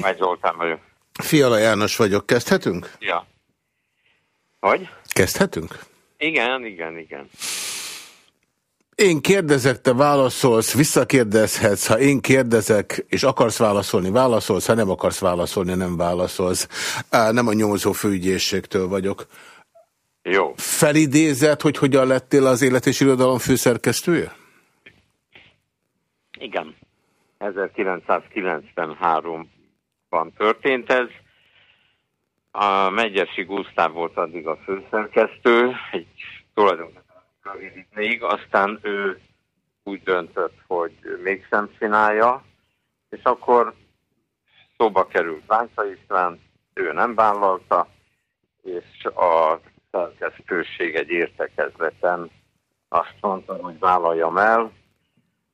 Vagy Zoltán vagyok. Fiala János vagyok. Kezdhetünk? Ja. Hogy? Kezdhetünk? Igen, igen, igen. Én kérdezek, te válaszolsz, visszakérdezhetsz, ha én kérdezek, és akarsz válaszolni, válaszolsz, ha nem akarsz válaszolni, nem válaszolsz. Nem a nyomozó főügyészségtől vagyok. Jó. Felidézett, hogy hogyan lettél az élet és irodalom főszerkesztője? Igen. 1993-ban történt ez. A Megyesi Gusztáv volt addig a főszerkesztő, egy tulajdonképpen rövid ideig, aztán ő úgy döntött, hogy mégsem csinálja, és akkor szóba került Bánca István, ő nem vállalta, és a szerkesztőség egy értekezleten azt mondta, hogy vállaljam el.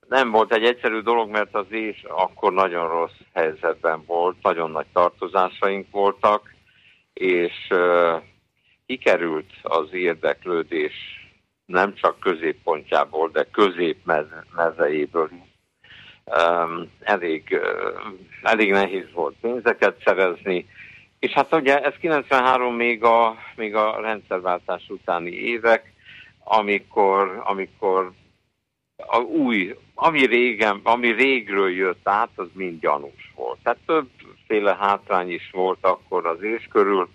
Nem volt egy egyszerű dolog, mert az is akkor nagyon rossz helyzetben volt, nagyon nagy tartozásaink voltak, és uh, kikerült az érdeklődés nem csak középpontjából, de középmezejéből. Um, elég, uh, elég nehéz volt pénzeket szerezni, és hát ugye ez 93 még a, még a rendszerváltás utáni évek, amikor, amikor a új, ami régen, ami régről jött át, az mind gyanús volt. Tehát többféle hátrány is volt akkor az és körül,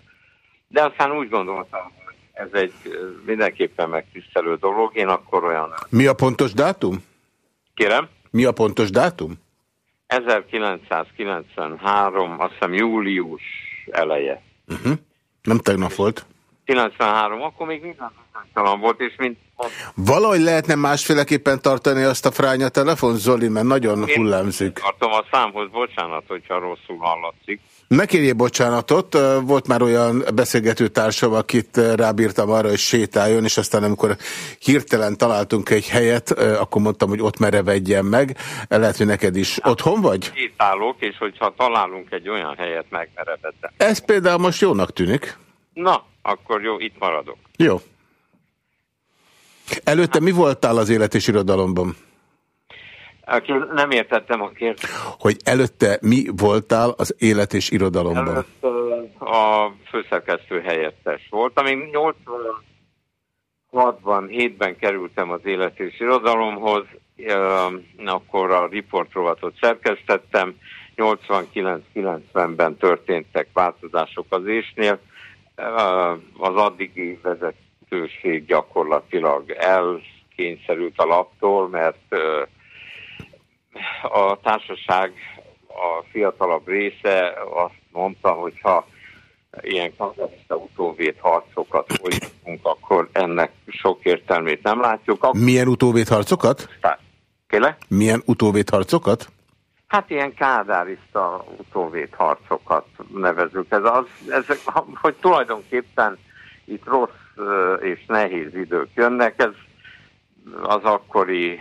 de aztán úgy gondoltam, hogy ez egy mindenképpen megtisztelő dolog. Én akkor olyan... Mi a pontos dátum? Kérem? Mi a pontos dátum? 1993, azt hiszem július eleje. Uh -huh. Nem tegnap volt. 93, akkor még minden bizonytalan volt, és mint... Valahogy lehetne másféleképpen tartani azt a fránya telefon, Zoli, mert nagyon Én hullámzik. tartom a számhoz, bocsánat, hogyha rosszul hallatszik. Ne kérjél bocsánatot, volt már olyan beszélgető társam, akit rábírtam arra, hogy sétáljon, és aztán amikor hirtelen találtunk egy helyet, akkor mondtam, hogy ott merevedjen meg. Lehet, hogy neked is hát, otthon vagy? Sétálok, és hogyha találunk egy olyan helyet, megmerevedem. Ez például most jónak tűnik. Na, akkor jó, itt maradok. Jó. Előtte mi voltál az élet és irodalomban? Nem értettem a kérdést. Hogy előtte mi voltál az élet és irodalomban? Előtte a főszerkesztő helyettes voltam. Én 86-ban, 7-ben kerültem az élet és irodalomhoz, akkor a riportrovatot szerkesztettem, 89-90-ben történtek változások az ésnél, az addigi vezetőség gyakorlatilag elkényszerült a laptól, mert a társaság a fiatalabb része azt mondta, hogy ha ilyen kapitalista utóvét harcokat folytatunk, akkor ennek sok értelmét nem látjuk. Akkor... Milyen utóvét harcokat? Kéle? Milyen utóvét harcokat? Hát ilyen kádárista utóvét harcokat nevezük. Ez az, ez, hogy tulajdonképpen itt rossz és nehéz idők jönnek, ez az akkori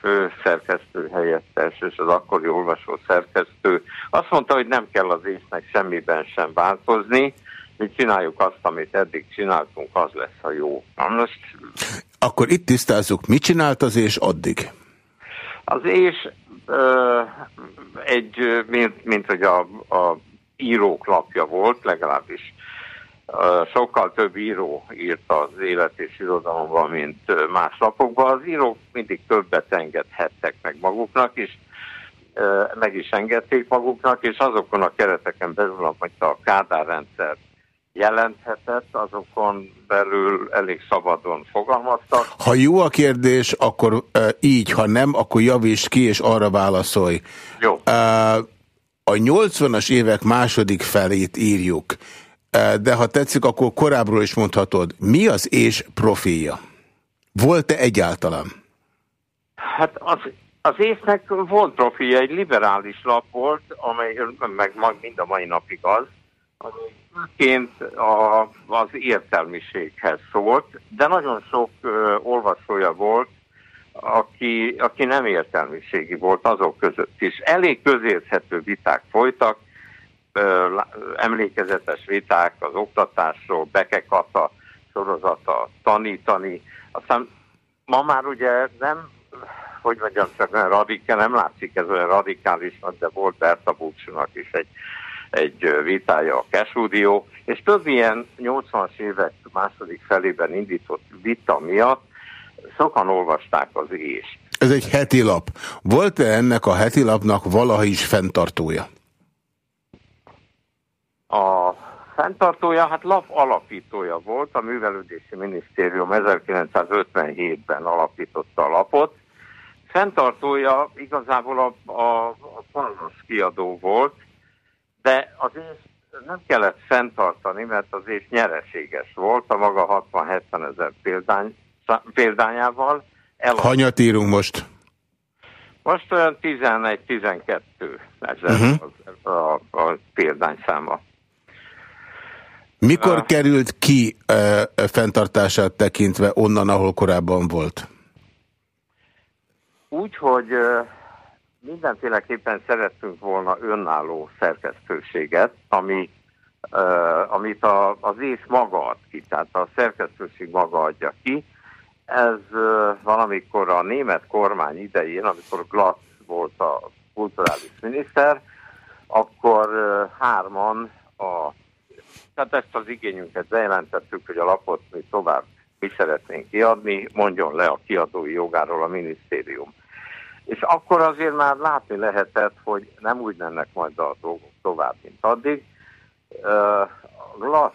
főszerkesztő helyettes és az akkori olvasó szerkesztő azt mondta, hogy nem kell az észnek semmiben sem változni, mi csináljuk azt, amit eddig csináltunk, az lesz a jó. Na most... Akkor itt tisztázzuk, mit csinált az és addig? Az és egy, mint, mint hogy a, a írók lapja volt, legalábbis sokkal több író írt az élet és irodalomban, mint más lapokban. Az írók mindig többet engedhettek meg maguknak, és meg is engedték maguknak, és azokon a kereteken belül, amit a Kádár rendszer jelenthetett, azokon belül elég szabadon fogalmaztak. Ha jó a kérdés, akkor e, így, ha nem, akkor javíts ki, és arra válaszolj. Jó. E, a 80-as évek második felét írjuk de ha tetszik, akkor korábbról is mondhatod. Mi az és profilja? Volt-e egyáltalán? Hát az, az észnek volt profilja, egy liberális lap volt, amely meg mind a mai napig az, ként a, az értelmiséghez szólt, de nagyon sok ö, olvasója volt, aki, aki nem értelmiségi volt azok között is. Elég közérthető viták folytak, emlékezetes viták az oktatásról, Bekekata sorozata, tanítani. Aztán ma már ugye nem hogy mondjam, csak olyan radikál, nem látszik ez olyan radikálisnak, de volt Berta Búcsúnak is egy, egy vitája a Kesudió, és több ilyen 80-as évek második felében indított vita miatt sokan olvasták az ést. Ez egy heti lap. Volt-e ennek a heti lapnak valaha is fenntartója? A fenntartója, hát lap alapítója volt, a Művelődési Minisztérium 1957-ben alapította a lapot. Fenntartója igazából a, a, a Palmas kiadó volt, de az nem kellett fenntartani, mert az és nyereséges volt a maga 60-70 ezer példány, példányával. Elad... Hanyat írunk most? Most olyan 11-12 ezer uh -huh. a, a, a példányszáma. Mikor uh, került ki uh, fenntartását tekintve onnan, ahol korábban volt? Úgy, hogy uh, mindenféleképpen szerettünk volna önálló szerkesztőséget, ami, uh, amit a, az ész maga ad ki, tehát a szerkesztőség maga adja ki. Ez uh, valamikor a német kormány idején, amikor Glass volt a kulturális miniszter, akkor uh, hárman a tehát ezt az igényünket bejelentettük, hogy a lapot mi tovább mi szeretnénk kiadni, mondjon le a kiadói jogáról a minisztérium. És akkor azért már látni lehetett, hogy nem úgy mennek majd a dolgok tovább, mint addig. Glass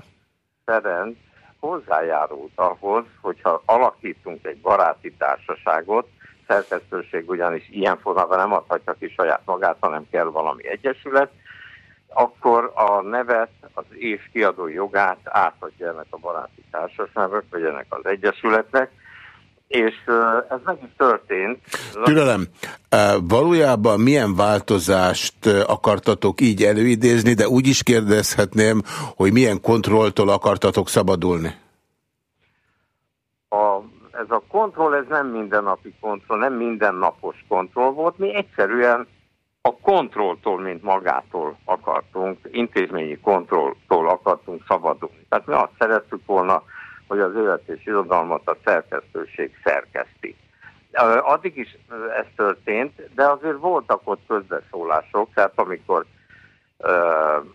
Ferenc hozzájárult ahhoz, hogyha alakítunk egy baráti társaságot, szerkesztőség ugyanis ilyen formában nem adhatja ki saját magát, hanem kell valami egyesület, akkor a nevet, az év kiadó jogát átadja ennek a baráti társaságnak, vagy ennek az egyesületnek, és ez meg is történt. Türelem, valójában milyen változást akartatok így előidézni, de úgy is kérdezhetném, hogy milyen kontrolltól akartatok szabadulni? A, ez a kontroll, ez nem mindennapi kontroll, nem mindennapos kontroll volt, mi egyszerűen a kontrolltól, mint magától akartunk, intézményi kontrolltól akartunk szabadulni. Tehát mi azt szerettük volna, hogy az élet és irodalmat a szerkesztőség szerkeszti. Addig is ez történt, de azért voltak ott közbeszólások, tehát amikor uh,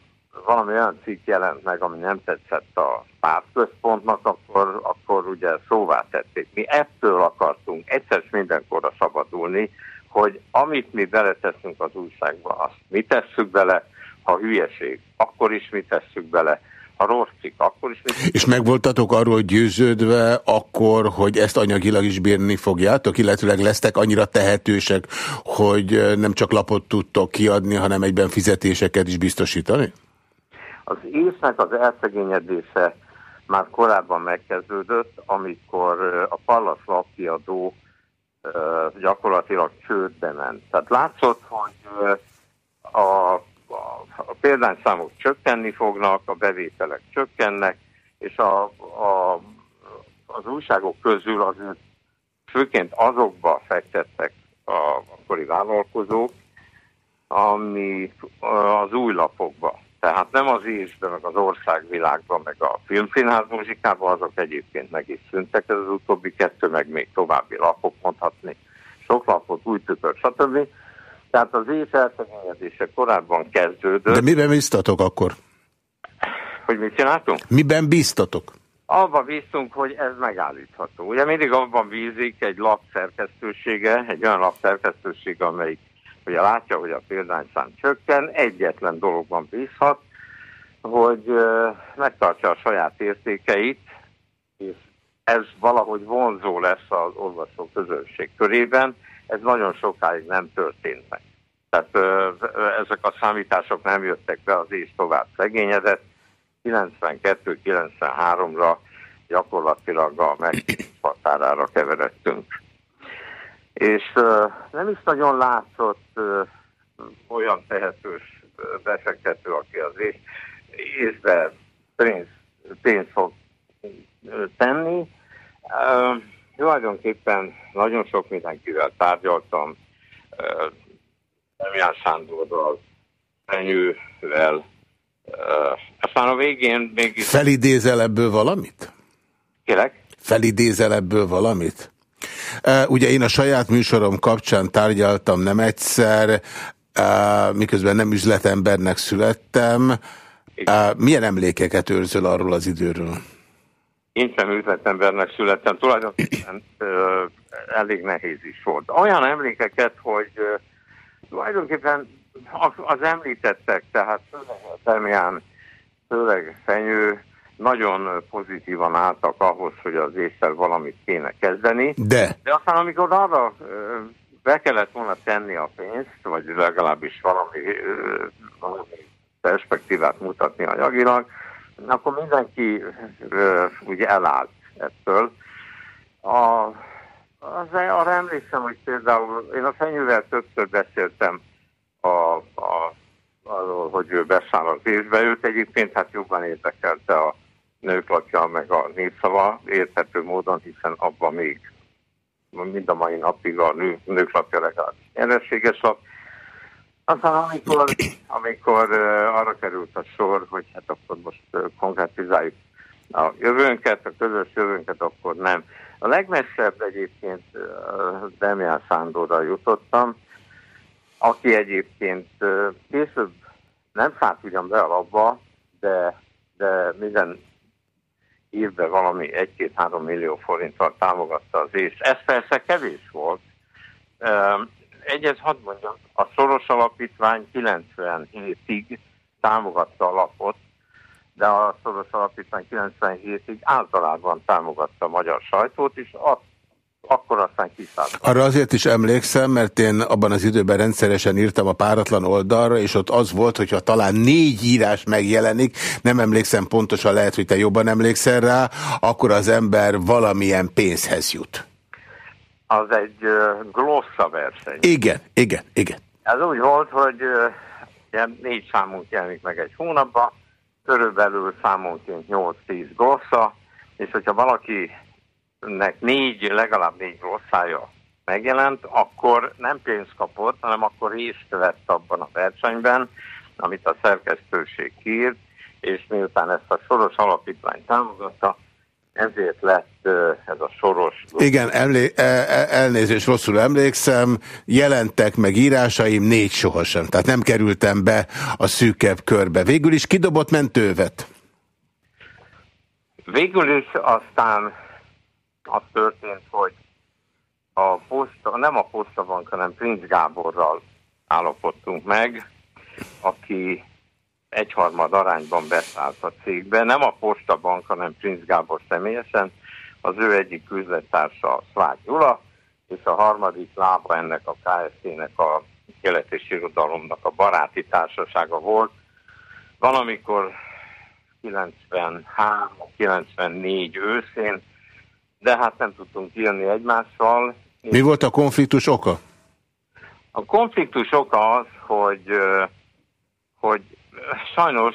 valami olyan cikk jelent meg, ami nem tetszett a pártközpontnak, akkor, akkor ugye szóvá tették. Mi ettől akartunk egyszer mindenkorra szabadulni, hogy amit mi beleteszünk az újságba, azt mi tesszük bele, ha hülyeség, akkor is mi tesszük bele, ha rossz cikk, akkor is mi És megvoltatok arról győződve akkor, hogy ezt anyagilag is bírni fogjátok, illetőleg lesztek annyira tehetősek, hogy nem csak lapot tudtok kiadni, hanem egyben fizetéseket is biztosítani? Az észnek az elszegényedése már korábban megkezdődött, amikor a Pallas lapkiadó gyakorlatilag csődbe ment. Tehát látszott, hogy a, a, példányszámok csökkenni fognak, a bevételek csökkennek, és a, a, az újságok közül azért főként azokba fektettek a akkori vállalkozók, ami az új lapokba. Tehát nem az ésben, meg az országvilágban, meg a filmszínház muzsikában, azok egyébként meg is szüntek, ez az utóbbi kettő, meg még további lapok mondhatni. Sok lapot, új tükör, stb. Tehát az év elszegényedése korábban kezdődött. De miben biztatok akkor? Hogy mit csináltunk? Miben biztatok? Abban bíztunk, hogy ez megállítható. Ugye mindig abban bízik egy lap szerkesztősége, egy olyan lap szerkesztősége, amelyik ugye látja, hogy a példányszám csökken, egyetlen dologban bízhat, hogy megtartja a saját értékeit, és ez valahogy vonzó lesz az olvasó közönség körében, ez nagyon sokáig nem történt meg. Tehát ezek a számítások nem jöttek be, az és tovább szegényedett. 92-93-ra gyakorlatilag a meghatárára keveredtünk és uh, nem is nagyon látszott uh, olyan tehetős befektető, aki az észbe pénz, pénz fog tenni. Uh, tulajdonképpen nagyon sok mindenkivel tárgyaltam, Emján Sándorral, Fenyővel, aztán a végén mégis... Felidézel ebből valamit? Kérek? Felidézel ebből valamit? Ugye én a saját műsorom kapcsán tárgyaltam nem egyszer, miközben nem üzletembernek születtem. Milyen emlékeket őrzöl arról az időről? Én sem üzletembernek születtem, tulajdonképpen elég nehéz is volt. Olyan emlékeket, hogy tulajdonképpen az említettek, tehát Szemián, főleg Fenyő, nagyon pozitívan álltak ahhoz, hogy az észre valamit kéne kezdeni. De? De aztán amikor arra be kellett volna tenni a pénzt, vagy legalábbis valami, valami perspektívát mutatni anyagilag, akkor mindenki ugye elállt ettől. A, az, arra emlékszem, hogy például én a fenyővel többször beszéltem a, a, arról, hogy ő beszáll az évbe. Őt egyébként hát jobban érdekelte a nőklapja, meg a népszava érthető módon, hiszen abban még mind a mai napig a nő, nőklapja legalábbis nyereséges lap. Aztán amikor, amikor arra került a sor, hogy hát akkor most konkrétizáljuk a jövőnket, a közös jövőnket, akkor nem. A legmesszebb egyébként Demián Sándorra jutottam, aki egyébként később nem szállt ugyan be a labba, de, de minden évben valami 1-2-3 millió forinttal támogatta az ész. Ez persze kevés volt. Egyet hadd mondjam, a Szoros Alapítvány 97-ig támogatta a lapot, de a Szoros Alapítvány 97-ig általában támogatta a magyar sajtót, és azt akkor aztán kiszállt. Arra azért is emlékszem, mert én abban az időben rendszeresen írtam a páratlan oldalra, és ott az volt, hogyha talán négy írás megjelenik, nem emlékszem pontosan, lehet, hogy te jobban emlékszel rá, akkor az ember valamilyen pénzhez jut. Az egy glossa verseny. Igen, igen, igen. Ez úgy volt, hogy ilyen négy számunk jelenik meg egy hónapban, körülbelül számonként 8-10 glossa, és hogyha valaki nek négy, legalább négy rosszája megjelent, akkor nem pénzt kapott, hanem akkor részt vett abban a versenyben, amit a szerkesztőség kírt, és miután ezt a soros alapítvány támogatta, ezért lett ez a soros... Igen, emlé e, e, elnézést, rosszul emlékszem, jelentek meg írásaim, négy sohasem, tehát nem kerültem be a szűkebb körbe. Végül is kidobott mentővet? Végül is aztán az történt, hogy a posta, nem a postabank, hanem Prince Gáborral állapodtunk meg, aki egyharmad arányban beszállt a cégbe. Nem a postabank, hanem Prince Gábor személyesen, az ő egyik üzlettársa Szlágy Gyula, és a harmadik lába ennek a KSZ-nek a kelet és irodalomnak a baráti társasága volt. Valamikor 93-94 őszén de hát nem tudtunk jönni egymással. Mi volt a konfliktus oka? A konfliktus oka az, hogy, hogy sajnos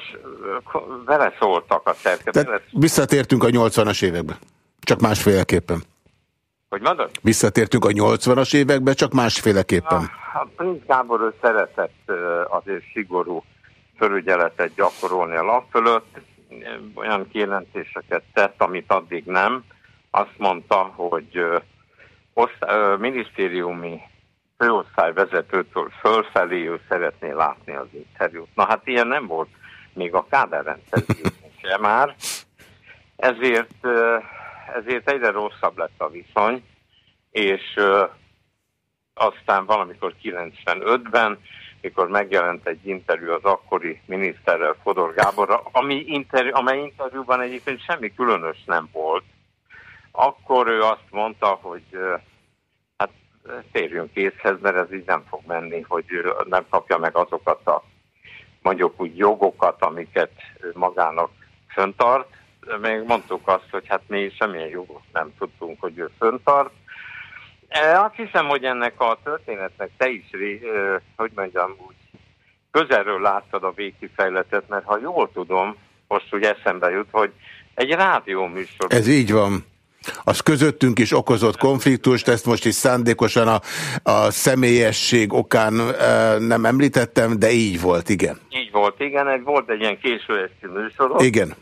vele szóltak a szerkezet. Visszatértünk a 80-as évekbe, csak másféleképpen. Hogy mondod? Visszatértünk a 80-as évekbe, csak másféleképpen. A, a Prince Gábor ő szeretett azért szigorú felügyeletet gyakorolni a lap fölött, olyan kijelentéseket tett, amit addig nem azt mondta, hogy osztály, minisztériumi főosztályvezetőtől fölfelé ő szeretné látni az interjút. Na hát ilyen nem volt még a káderrendszer sem már, ezért, ezért egyre rosszabb lett a viszony, és aztán valamikor 95-ben, mikor megjelent egy interjú az akkori miniszterrel, Fodor Gáborra, ami interjú, amely interjúban egyébként semmi különös nem volt, akkor ő azt mondta, hogy térjünk készhez, mert ez így nem fog menni, hogy nem kapja meg azokat a mondjuk úgy jogokat, amiket magának föntart. Még mondtuk azt, hogy hát mi semmilyen jogot nem tudtunk, hogy ő föntart. Azt hiszem, hogy ennek a történetnek te is, hogy mondjam úgy, közelről láttad a végkifejletet, mert ha jól tudom, most úgy eszembe jut, hogy egy rádióműsor... Ez így van. Az közöttünk is okozott konfliktust, ezt most is szándékosan a, a személyesség okán e, nem említettem, de így volt, igen. Így volt, igen, egy, volt egy ilyen késő esti műsorod. Igen.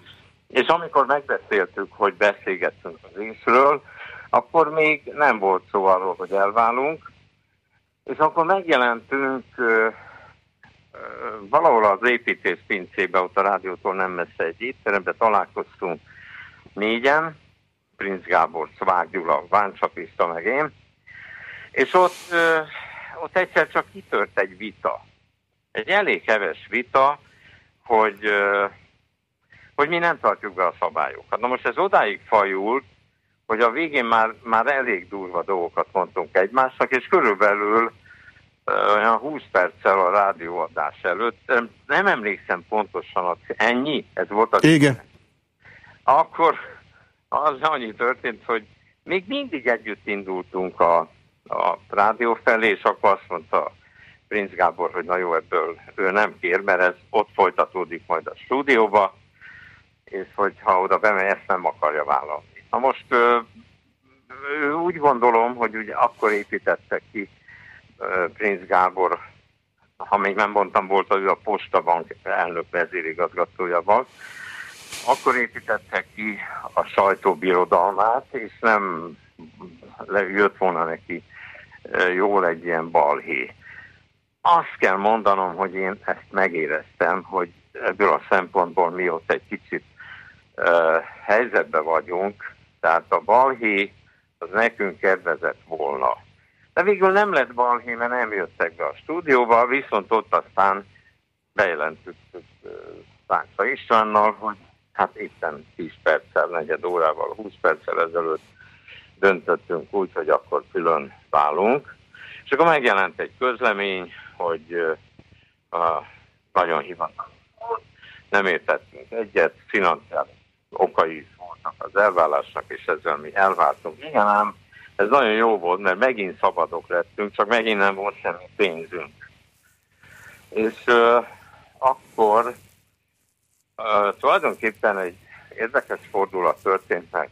És amikor megbeszéltük, hogy beszélgettünk az részről, akkor még nem volt szó arról, hogy elválunk, és akkor megjelentünk ö, ö, valahol az építész pincébe, ott a rádiótól nem messze egy étterembe találkoztunk négyen, Prince Gábor, Szvák Gyula, Váncsa Pista, meg én, és ott, ö, ott egyszer csak kitört egy vita. Egy elég heves vita, hogy, ö, hogy mi nem tartjuk be a szabályokat. Na most ez odáig fajult, hogy a végén már, már elég durva dolgokat mondtunk egymásnak, és körülbelül olyan 20 perccel a rádióadás előtt, nem emlékszem pontosan, ennyi? Ez volt az... Igen. Akkor az annyi történt, hogy még mindig együtt indultunk a, a rádió felé, és akkor azt mondta Prince Gábor, hogy na jó, ebből ő nem kér, mert ez ott folytatódik majd a stúdióba, és hogy ha oda bemegy, ezt nem akarja vállalni. Na most úgy gondolom, hogy ugye akkor építettek ki Prince Gábor, ha még nem mondtam, volt az a Postabank elnök vezérigazgatója volt, akkor építettek ki a sajtóbirodalmát, és nem jött volna neki jól egy ilyen balhé. Azt kell mondanom, hogy én ezt megéreztem, hogy ebből a szempontból mi ott egy kicsit uh, helyzetben vagyunk, tehát a balhé az nekünk kedvezett volna. De végül nem lett balhé, mert nem jöttek be a stúdióba, viszont ott aztán bejelentőttük Szánksa Istvánnal, hogy hát éppen 10 perccel, negyed órával, 20 perccel ezelőtt döntöttünk úgy, hogy akkor külön válunk. És akkor megjelent egy közlemény, hogy uh, nagyon hivatalos nem értettünk egyet, financiális okai is voltak az elvállásnak, és ezzel mi elváltunk. Igen, ám ez nagyon jó volt, mert megint szabadok lettünk, csak megint nem volt semmi pénzünk. És uh, akkor uh, tulajdonképpen egy érdekes fordulat történt meg.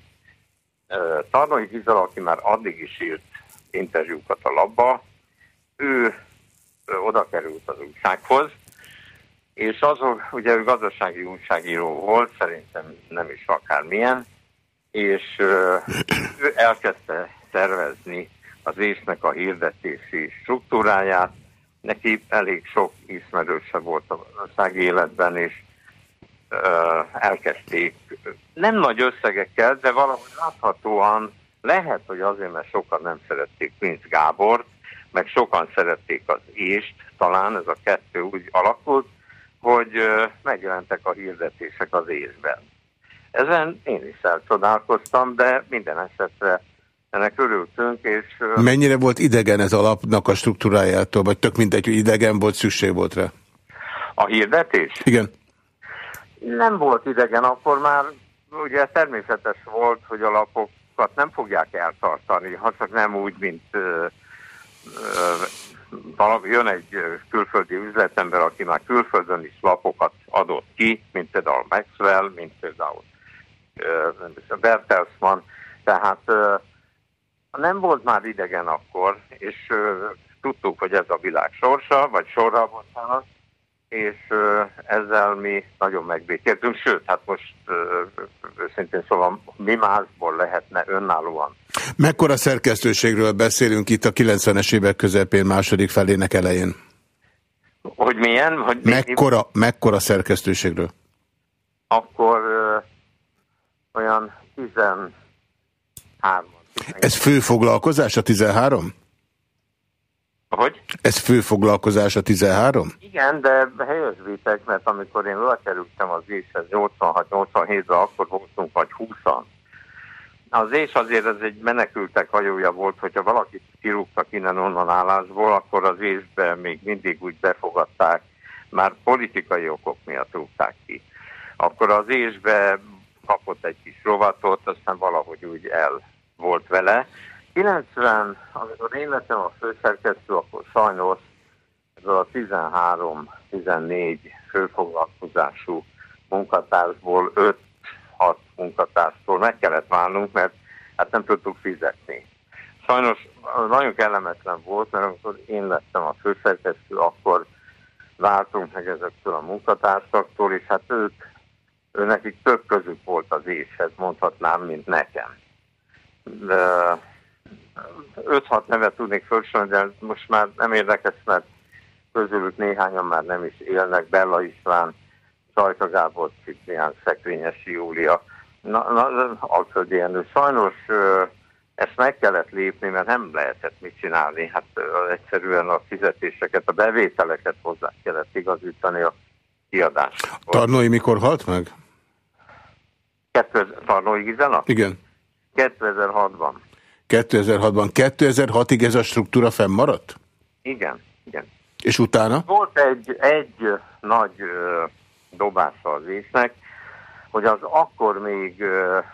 Uh, Gizal, aki már addig is írt interjúkat a labba, ő uh, oda került az újsághoz, és azok, ugye ő gazdasági újságíró volt, szerintem nem is akármilyen, és ő elkezdte szervezni az észnek a hirdetési struktúráját. Neki elég sok ismerőse volt a ország életben, és elkezdték nem nagy összegekkel, de valahogy láthatóan lehet, hogy azért, mert sokan nem szerették Prince Gábort, meg sokan szerették az ést, talán ez a kettő úgy alakult, hogy megjelentek a hirdetések az évben. Ezen én is elcsodálkoztam, de minden esetre ennek örültünk, és... Mennyire volt idegen ez alapnak a struktúrájától, vagy tök mindegy, hogy idegen volt, szükség volt rá? A hirdetés? Igen. Nem volt idegen, akkor már ugye természetes volt, hogy a lapokat nem fogják eltartani, ha csak nem úgy, mint ö, ö, jön egy külföldi üzletember, aki már külföldön is lapokat adott ki, mint például Maxwell, mint például uh, Bertelsmann, tehát uh, nem volt már idegen akkor, és uh, tudtuk, hogy ez a világ sorsa, vagy sorra, bocsánat, és ezzel mi nagyon megbékéltünk, sőt, hát most őszintén szóval mi másból lehetne önállóan. Mekkora szerkesztőségről beszélünk itt a 90-es évek közepén, második felének elején? Hogy milyen? Hogy mekkora, mi? mekkora szerkesztőségről? Akkor uh, olyan 13. Ez fő foglalkozás a 13? Hogy? Ez fő foglalkozás a 13? Igen, de helyezvítek, mert amikor én lekerültem az éshez 86-87-re, akkor voltunk vagy 20-an. Az és azért ez egy menekültek hajója volt, hogyha valakit kirúgtak innen-onnan állásból, akkor az ésbe még mindig úgy befogadták, már politikai okok miatt rúgták ki. Akkor az ésbe kapott egy kis rovatot, aztán valahogy úgy el volt vele, 90, amikor én lettem a főszerkesztő, akkor sajnos ez a 13-14 főfoglalkozású munkatársból 5-6 munkatárstól meg kellett válnunk, mert hát nem tudtuk fizetni. Sajnos nagyon kellemetlen volt, mert amikor én lettem a főszerkesztő, akkor váltunk meg ezektől a munkatársaktól, és hát ők, ő nekik több közük volt az éshez, mondhatnám, mint nekem 5-6 nevet tudnék felsorolni, de most már nem érdekes, mert közülük néhányan már nem is élnek, Bella István, Sajka Gábor, Ciprián, Szekrényesi Júlia, na, na, Alföldi Jenő. Sajnos ezt meg kellett lépni, mert nem lehetett mit csinálni. Hát egyszerűen a fizetéseket, a bevételeket hozzá kellett igazítani a kiadást. Tarnói mikor halt meg? 2000, Tarnói Gizela? Igen. 2006-ban. 2006-ban. 2006-ig ez a struktúra fennmaradt? Igen, igen. És utána? Volt egy, egy nagy uh, dobása az észnek, hogy az akkor még, uh,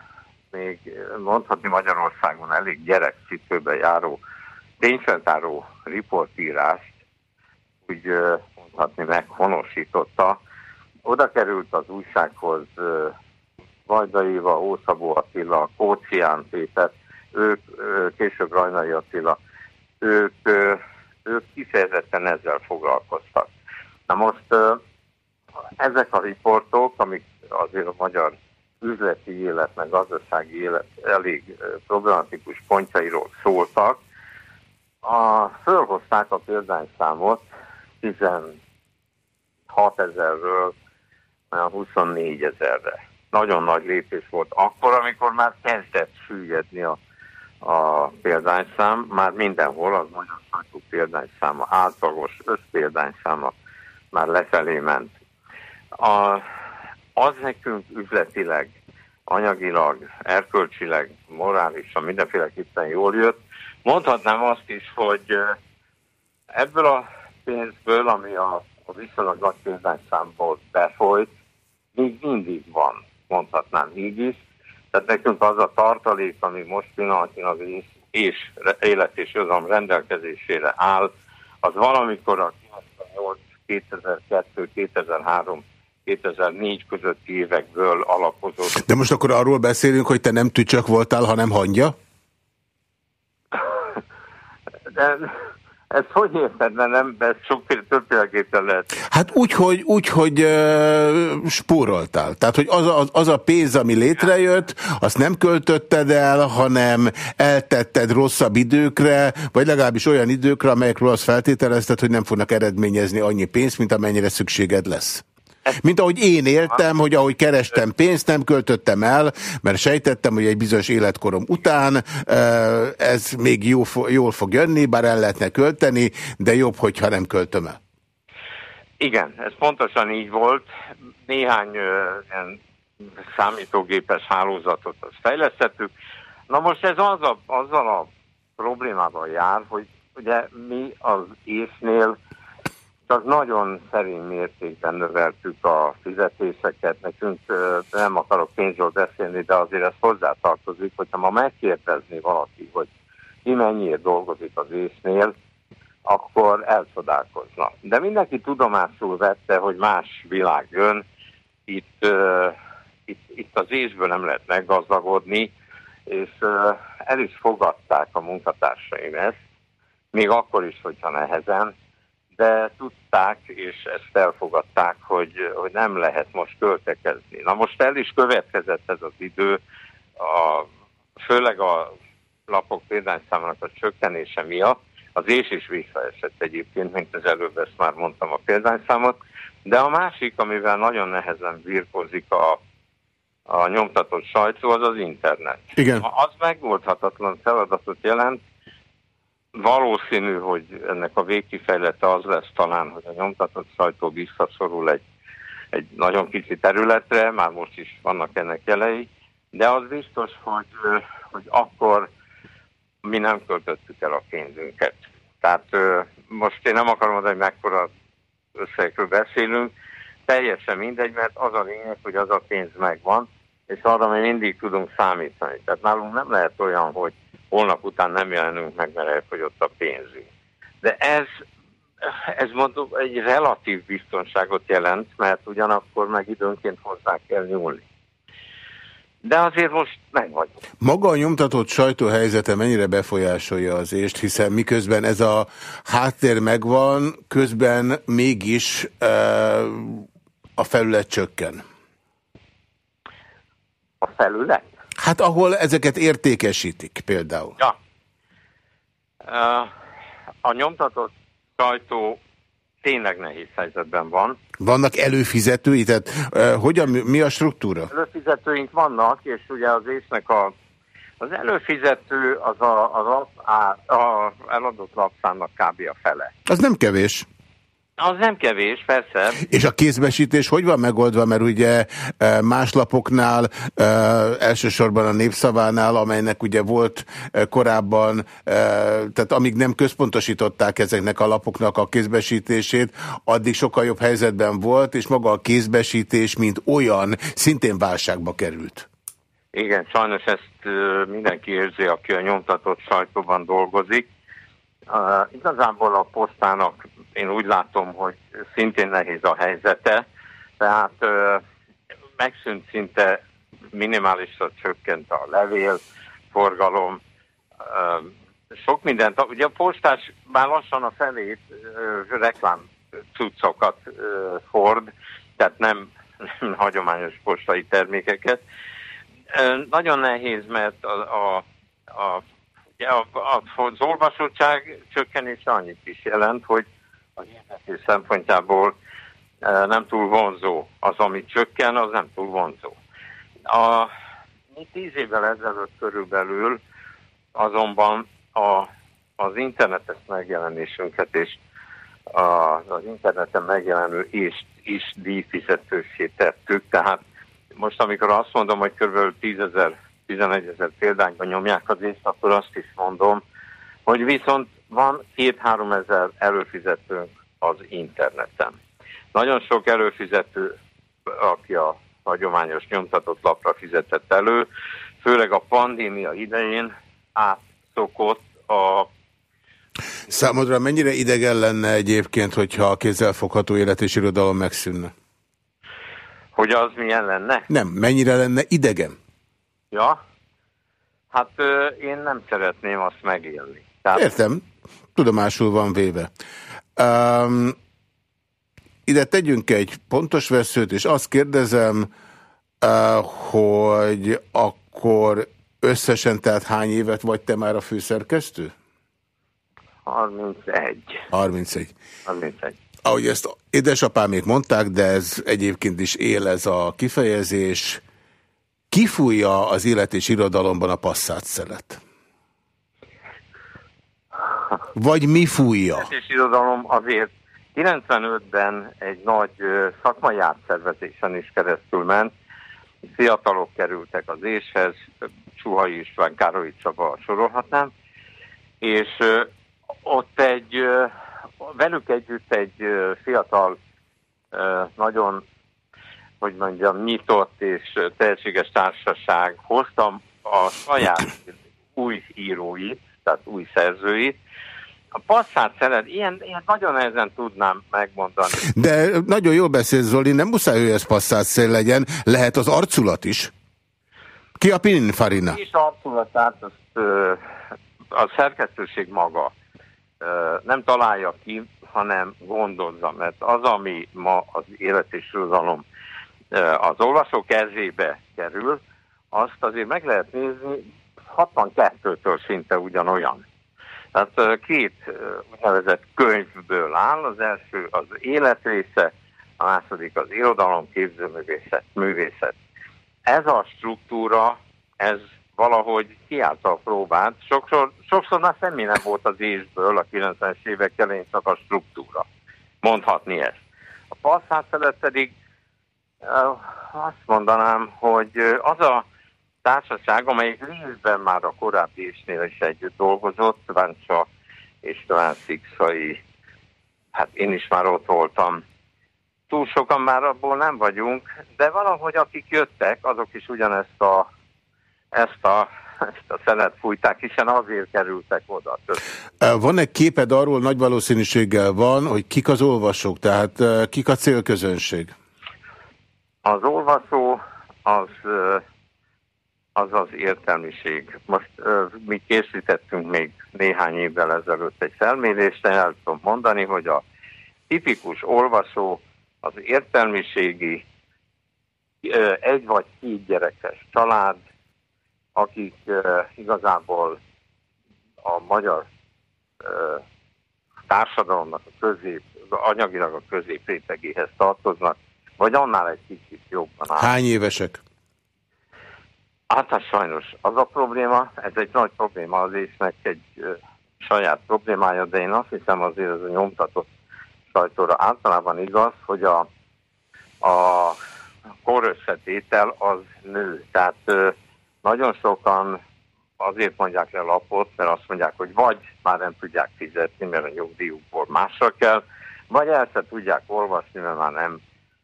még mondhatni Magyarországon elég gyerekcipőbe járó tényfeltáró riportírást úgy uh, mondhatni meghonosította. Oda került az újsághoz Vajdaiva, Ószabó Attila, Kócián Péter, ők, később Rajnai Attila, ők, ők kifejezetten ezzel foglalkoztak. Na most ezek a riportok, amik azért a magyar üzleti élet, meg gazdasági élet elég problematikus pontjairól szóltak, a, fölhozták a példányszámot 16 ezerről 24 ezerre. Nagyon nagy lépés volt akkor, amikor már kezdett süllyedni a a példányszám, már mindenhol az magyar sajtó példányszáma, átlagos összpéldányszáma már lefelé ment. A, az nekünk üzletileg, anyagilag, erkölcsileg, morálisan mindenféleképpen jól jött. Mondhatnám azt is, hogy ebből a pénzből, ami a, a viszonylag nagy példányszámból befolyt, még mindig van, mondhatnám így is, tehát nekünk az a tartalék, ami most pillanatnyilag és, élet és jogam rendelkezésére áll, az valamikor a 98, 2002, 2003 2004 közötti évekből alapozott. De most akkor arról beszélünk, hogy te nem tücsök voltál, hanem hangya? De ez hogy érted, mert nem, ez sokféle többféleképpen lehet. Hát úgy, hogy, úgy, hogy uh, spóroltál. Tehát, hogy az a, az a pénz, ami létrejött, azt nem költötted el, hanem eltetted rosszabb időkre, vagy legalábbis olyan időkre, amelyekről azt feltételezted, hogy nem fognak eredményezni annyi pénzt, mint amennyire szükséged lesz. Mint ahogy én éltem, hogy ahogy kerestem pénzt, nem költöttem el, mert sejtettem, hogy egy bizonyos életkorom után ez még jó, jól fog jönni, bár el lehetne költeni, de jobb, hogyha nem költöm el. Igen, ez pontosan így volt. Néhány uh, számítógépes hálózatot azt fejlesztettük. Na most ez az a, azzal a problémával jár, hogy ugye mi az észnél csak nagyon szerény mértékben növeltük a fizetéseket. Nekünk nem akarok pénzről beszélni, de azért ez hozzátartozik, hogyha ma megkérdezni valaki, hogy ki mennyiért dolgozik az észnél, akkor elcsodálkozna. De mindenki tudomásul vette, hogy más világ jön, itt, uh, itt, itt az észből nem lehet meggazdagodni, és uh, el is fogadták a munkatársaim ezt, még akkor is, hogyha nehezen, de tudták, és ezt elfogadták, hogy, hogy nem lehet most költekezni. Na most el is következett ez az idő, a, főleg a lapok példányszámának a csökkenése miatt, az és is visszaesett egyébként, mint az előbb ezt már mondtam a példányszámot, de a másik, amivel nagyon nehezen birkozik a, a nyomtatott sajtó, az az internet. Igen. Az megoldhatatlan feladatot jelent, valószínű, hogy ennek a végkifejlete az lesz talán, hogy a nyomtatott sajtó visszaszorul egy, egy nagyon kicsi területre, már most is vannak ennek jelei, de az biztos, hogy, hogy akkor mi nem költöttük el a pénzünket. Tehát most én nem akarom mondani, hogy mekkora összegekről beszélünk, teljesen mindegy, mert az a lényeg, hogy az a pénz megvan, és arra mi mindig tudunk számítani. Tehát nálunk nem lehet olyan, hogy holnap után nem jelenünk meg, mert elfogyott a pénzünk. De ez, ez mondom, egy relatív biztonságot jelent, mert ugyanakkor meg időnként hozzá kell nyúlni. De azért most meg vagy. Maga a nyomtatott sajtóhelyzete mennyire befolyásolja az ést, hiszen miközben ez a háttér megvan, közben mégis e, a felület csökken. A felület? Hát ahol ezeket értékesítik például. Ja. A nyomtatott sajtó tényleg nehéz helyzetben van. Vannak előfizetői? Tehát uh, hogyan, mi a struktúra? Előfizetőink vannak, és ugye az észnek a, az előfizető az a, az a, a, a eladott lapszámnak kb. a fele. Az nem kevés. Az nem kevés, persze. És a kézbesítés hogy van megoldva? Mert ugye e, más lapoknál, e, elsősorban a népszavánál, amelynek ugye volt e, korábban, tehát amíg nem központosították ezeknek a lapoknak a kézbesítését, addig sokkal jobb helyzetben volt, és maga a kézbesítés, mint olyan, szintén válságba került. Igen, sajnos ezt mindenki érzi, aki a nyomtatott sajtóban dolgozik. Uh, igazából a posztának én úgy látom, hogy szintén nehéz a helyzete, tehát uh, megszűnt szinte minimálisra csökkent a levél, forgalom, uh, sok mindent. Ugye a postás már lassan a felét uh, reklám cuccokat uh, ford, tehát nem, nem hagyományos postai termékeket. Uh, nagyon nehéz, mert a, a, a a, a, az olvasottság csökkenése annyit is jelent, hogy a hirdetés szempontjából e, nem túl vonzó. Az, ami csökken, az nem túl vonzó. A, mi tíz évvel ezelőtt körülbelül azonban a, az internetes megjelenésünket és a, az interneten megjelenő és is díjfizetősé tettük, tehát most amikor azt mondom, hogy kb. 10 ezer 11 ezer példányban nyomják az észt, akkor azt is mondom, hogy viszont van 2-3 ezer előfizetőnk az interneten. Nagyon sok előfizető, aki a hagyományos nyomtatott lapra fizetett elő, főleg a pandémia idején átszokott a Számodra mennyire idegen lenne egyébként, hogyha a kézzelfogható élet és irodalom megszűnne? Hogy az milyen lenne? Nem, mennyire lenne idegen? Ja, hát ö, én nem szeretném azt megélni. Tehát... Értem, tudomásul van véve. Um, ide tegyünk egy pontos veszőt, és azt kérdezem, uh, hogy akkor összesen, tehát hány évet vagy te már a főszerkesztő? 31. 31. 31. Ahogy ezt édesapámék mondták, de ez egyébként is él ez a kifejezés, Kifújja az élet és irodalomban a passzát szelet? Vagy mi fújja? És irodalom azért 95-ben egy nagy szakmai átszervezésen is keresztül ment. Fiatalok kerültek az éshez, Csuhai István, Károly Csaba sorolhatnám, és ott egy, velük együtt egy fiatal, nagyon hogy mondjam, nyitott és tehetséges társaság hoztam a saját új íróit, tehát új szerzőit, a passzát szeret, ilyen, ilyen nagyon nehezen tudnám megmondani. De nagyon jól beszél Zoli, nem muszáj, hogy ez passzát szél legyen, lehet az arculat is. Ki a Pininfarina? És arculatát azt a szerkesztőség maga nem találja ki, hanem gondozza, mert az, ami ma az élet és az olvasó kezébe kerül, azt azért meg lehet nézni 62-től szinte ugyanolyan. Tehát két úgynevezett könyvből áll, az első az életrésze, a második az irodalom, képzőművészet, művészet. Ez a struktúra, ez valahogy kiállta a próbát. Sokszor, sokszor már semmi nem volt az ésből a 90-es évek elején csak a struktúra. Mondhatni ezt. A passzát felett pedig azt mondanám, hogy az a társaság, amelyik részben már a korábbi isnél is együtt dolgozott, Váncsa és talán Szikszai, hát én is már ott voltam. Túl sokan már abból nem vagyunk, de valahogy akik jöttek, azok is ugyanezt a, ezt a ezt a szenet fújták, hiszen azért kerültek oda. Van egy képed arról, nagy valószínűséggel van, hogy kik az olvasók, tehát kik a célközönség? Az olvasó az az az értelmiség. Most mi készítettünk még néhány évvel ezelőtt egy felmérést, el tudom mondani, hogy a tipikus olvasó az értelmiségi egy vagy két gyerekes család, akik igazából a magyar társadalomnak a közép, anyagilag a közép rétegéhez tartoznak, vagy annál egy kicsit jobban áll. Hány évesek? Hát, hát sajnos az a probléma, ez egy nagy probléma az észnek egy ö, saját problémája, de én azt hiszem azért ez a nyomtatott sajtóra általában igaz, hogy a, a korösszetétel az nő. Tehát ö, nagyon sokan azért mondják le lapot, mert azt mondják, hogy vagy már nem tudják fizetni, mert a nyugdíjukból másra kell, vagy el se tudják olvasni, mert már nem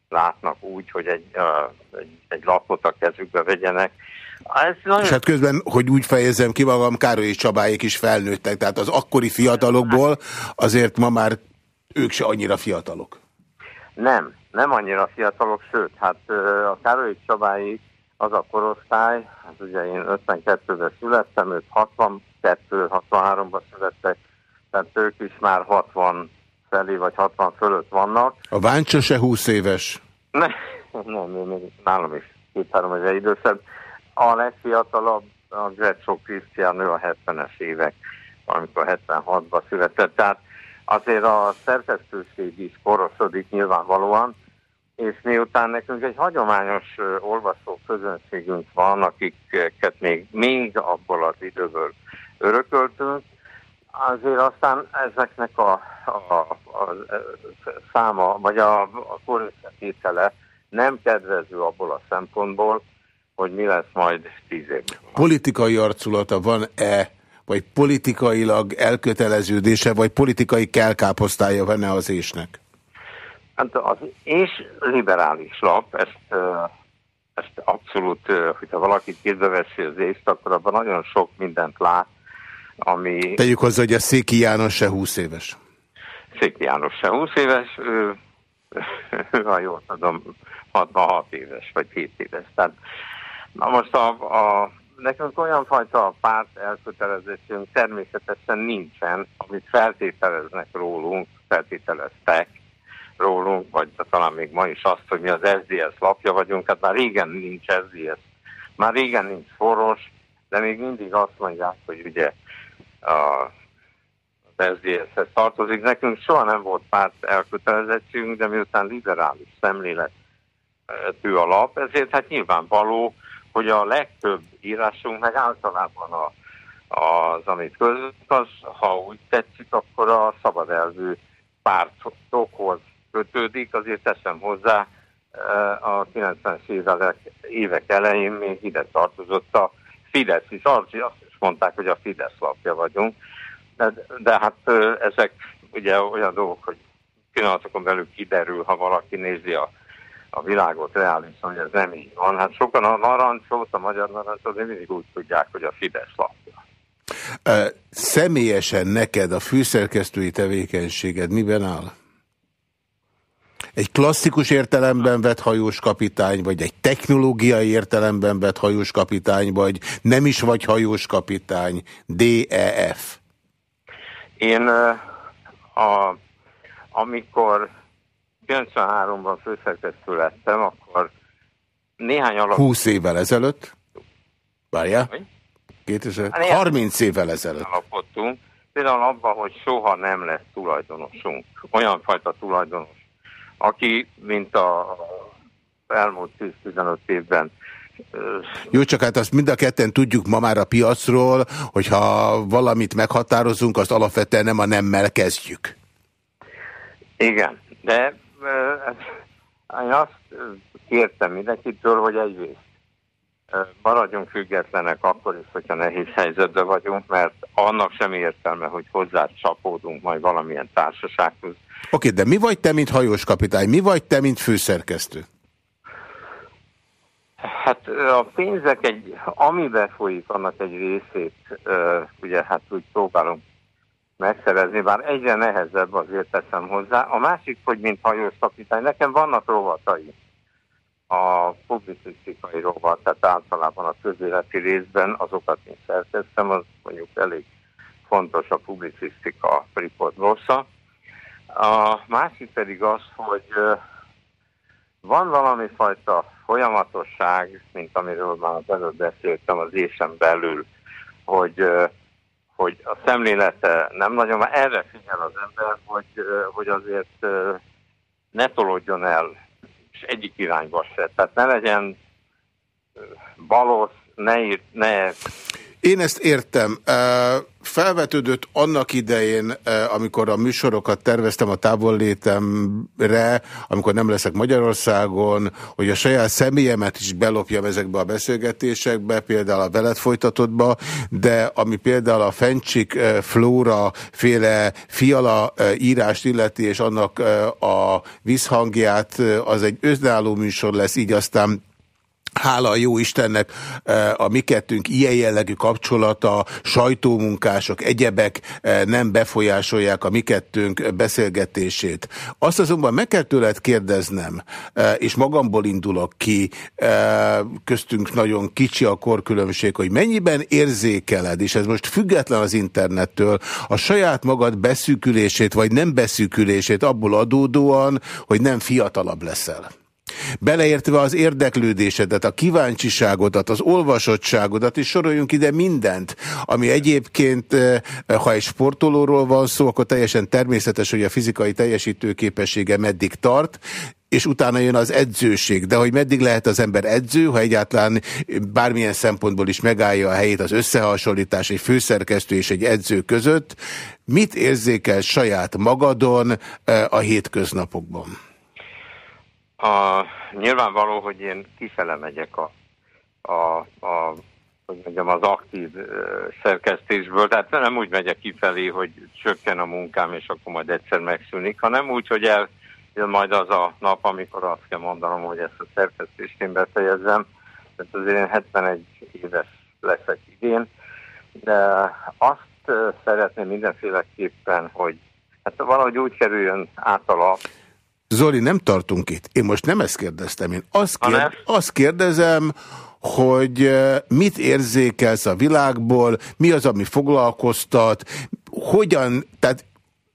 látnak úgy, hogy egy, uh, egy, egy lapot a kezükbe vegyenek. Ez nagyon... És hát közben, hogy úgy fejezem ki magam, Károly és Csabáik is felnőttek, tehát az akkori fiatalokból azért ma már ők se annyira fiatalok. Nem, nem annyira fiatalok, sőt, hát a Károly és Csabáik az a korosztály, hát ugye én 52-ben születtem, ők 62-63-ban születtek, tehát ők is már 60 felé vagy 60 fölött vannak. A Váncsa se 20 éves? Ne, nem, még nálam is két-három éve időszebb. A legfiatalabb a Gretso Krisztián, ő a 70-es évek, amikor 76-ban született. Tehát azért a szerkesztőség is korosodik nyilvánvalóan, és miután nekünk egy hagyományos olvasó közönségünk van, akiket még, még abból az időből örököltünk, azért aztán ezeknek a, a, a, a száma, vagy a, a korösszetétele nem kedvező abból a szempontból, hogy mi lesz majd tíz évben. Politikai arculata van-e, vagy politikailag elköteleződése, vagy politikai kelkáposztálya van-e az ésnek? Hát az és liberális lap, ezt, ezt abszolút, hogyha valaki kézbe veszi az észt, akkor abban nagyon sok mindent lát, ami... Tegyük hozzá, hogy a Széki János se 20 éves. Széki János se 20 éves, ő, ha jól tudom, 66 éves, vagy 7 éves. Tehát, na most a, a, nekünk olyan fajta párt elkötelezésünk természetesen nincsen, amit feltételeznek rólunk, feltételeztek, rólunk, vagy talán még ma is azt, hogy mi az SDS lapja vagyunk, hát már régen nincs SDS, már régen nincs forros, de még mindig azt mondják, hogy ugye az SZDSZ-hez tartozik. Nekünk soha nem volt párt elkötelezettségünk, de miután liberális szemléletű a lap, ezért hát nyilvánvaló, hogy a legtöbb írásunk, meg általában a, az, amit között, az, ha úgy tetszik, akkor a szabad elvű pártokhoz kötődik, azért teszem hozzá, eh, a 90-es évek, évek elején még ide tartozott a Fidesz is, azt is mondták, hogy a Fidesz lapja vagyunk, de, de hát ezek ugye olyan dolgok, hogy pillanatokon belül kiderül, ha valaki nézi a, a világot reálisan, hogy ez nem így van. Hát sokan a narancsot, a magyar narancsot mindig úgy tudják, hogy a Fidesz lapja. Személyesen neked a főszerkesztői tevékenységed miben áll? Egy klasszikus értelemben vett hajós kapitány, vagy egy technológiai értelemben vett hajós kapitány, vagy nem is vagy hajós kapitány, DEF? Én a, amikor 93-ban főszerkesztő lettem, akkor néhány alap... 20 évvel ezelőtt? Várjál? 2000... 30 évvel ezelőtt. Alapodtunk, például abban, hogy soha nem lesz tulajdonosunk. Olyan fajta tulajdonos aki, mint a elmúlt 10-15 évben jó, csak hát azt mind a ketten tudjuk ma már a piacról, hogyha valamit meghatározunk, azt alapvetően nem a nemmel kezdjük. Igen, de én azt kértem mindenkitől, hogy egyrészt maradjunk függetlenek akkor is, hogyha nehéz helyzetben vagyunk, mert annak sem értelme, hogy hozzá csapódunk majd valamilyen társasághoz, Oké, de mi vagy te, mint hajós kapitány? Mi vagy te, mint főszerkesztő? Hát a pénzek egy, amiben folyik, annak egy részét, ugye hát úgy próbálunk megszerezni, bár egyre nehezebb azért teszem hozzá. A másik, hogy mint hajós kapitány, nekem vannak rovatai a publicisztikai rovat, tehát általában a közéleti részben azokat én szerkeztem, az mondjuk elég fontos a publicisztika report A másik pedig az, hogy van valami fajta folyamatosság, mint amiről már az előbb beszéltem az ésem belül, hogy, hogy a szemlélete nem nagyon, már erre figyel az ember, hogy, hogy azért ne tolódjon el, és egyik irányba se. Tehát ne legyen balos, ne, ír, ne én ezt értem. Felvetődött annak idején, amikor a műsorokat terveztem a távollétemre, amikor nem leszek Magyarországon, hogy a saját személyemet is belopjam ezekbe a beszélgetésekbe, például a veled folytatottba, de ami például a Fencsik Flóra féle fiala írást illeti, és annak a visszhangját, az egy önálló műsor lesz, így aztán hála a jó Istennek eh, a mi kettünk ilyen jellegű kapcsolata, sajtómunkások, egyebek eh, nem befolyásolják a mi kettőnk beszélgetését. Azt azonban meg kell tőled kérdeznem, eh, és magamból indulok ki, köztünk nagyon kicsi a korkülönbség, hogy mennyiben érzékeled, és ez most független az internettől, a saját magad beszűkülését, vagy nem beszűkülését abból adódóan, hogy nem fiatalabb leszel. Beleértve az érdeklődésedet, a kíváncsiságodat, az olvasottságodat, és soroljunk ide mindent, ami egyébként, eh, ha egy sportolóról van szó, akkor teljesen természetes, hogy a fizikai teljesítőképessége meddig tart, és utána jön az edzőség. De hogy meddig lehet az ember edző, ha egyáltalán bármilyen szempontból is megállja a helyét az összehasonlítás egy főszerkesztő és egy edző között, mit érzékel saját magadon eh, a hétköznapokban? A, nyilvánvaló, hogy én kifele megyek a, a, a hogy mondjam, az aktív szerkesztésből, tehát nem úgy megyek kifelé, hogy csökken a munkám, és akkor majd egyszer megszűnik, hanem úgy, hogy el majd az a nap, amikor azt kell mondanom, hogy ezt a szerkesztést én befejezzem. Tehát azért én 71 éves leszek idén, de azt szeretném mindenféleképpen, hogy hát valahogy úgy kerüljön át a lap, Zoli, nem tartunk itt. Én most nem ezt kérdeztem. Én azt, kérd, azt kérdezem, hogy mit érzékelsz a világból, mi az, ami foglalkoztat, hogyan, tehát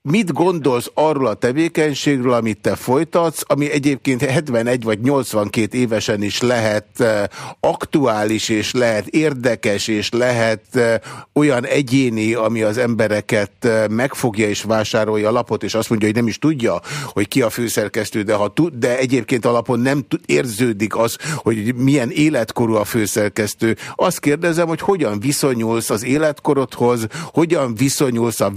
Mit gondolsz arról a tevékenységről, amit te folytatsz, ami egyébként 71 vagy 82 évesen is lehet eh, aktuális, és lehet érdekes, és lehet eh, olyan egyéni, ami az embereket eh, megfogja és vásárolja a lapot, és azt mondja, hogy nem is tudja, hogy ki a főszerkesztő, de, ha tud, de egyébként alapon nem érződik az, hogy milyen életkorú a főszerkesztő. Azt kérdezem, hogy hogyan viszonyulsz az életkorodhoz, hogyan viszonyulsz, a,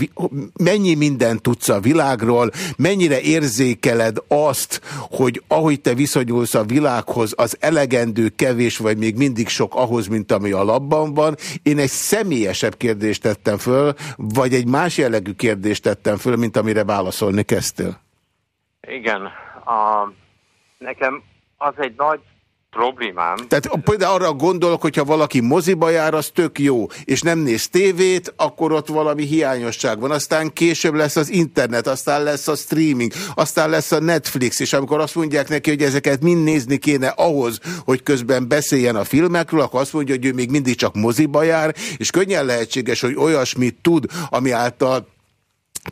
mennyi minden mindent tudsz a világról, mennyire érzékeled azt, hogy ahogy te viszonyulsz a világhoz, az elegendő, kevés, vagy még mindig sok ahhoz, mint ami a labban van. Én egy személyesebb kérdést tettem föl, vagy egy más jellegű kérdést tettem föl, mint amire válaszolni kezdtél. Igen. A, nekem az egy nagy problémám. Tehát például arra gondolok, hogyha valaki moziba jár, az tök jó, és nem néz tévét, akkor ott valami hiányosság van. Aztán később lesz az internet, aztán lesz a streaming, aztán lesz a Netflix, és amikor azt mondják neki, hogy ezeket mind nézni kéne ahhoz, hogy közben beszéljen a filmekről, akkor azt mondja, hogy ő még mindig csak moziba jár, és könnyen lehetséges, hogy olyasmit tud, ami által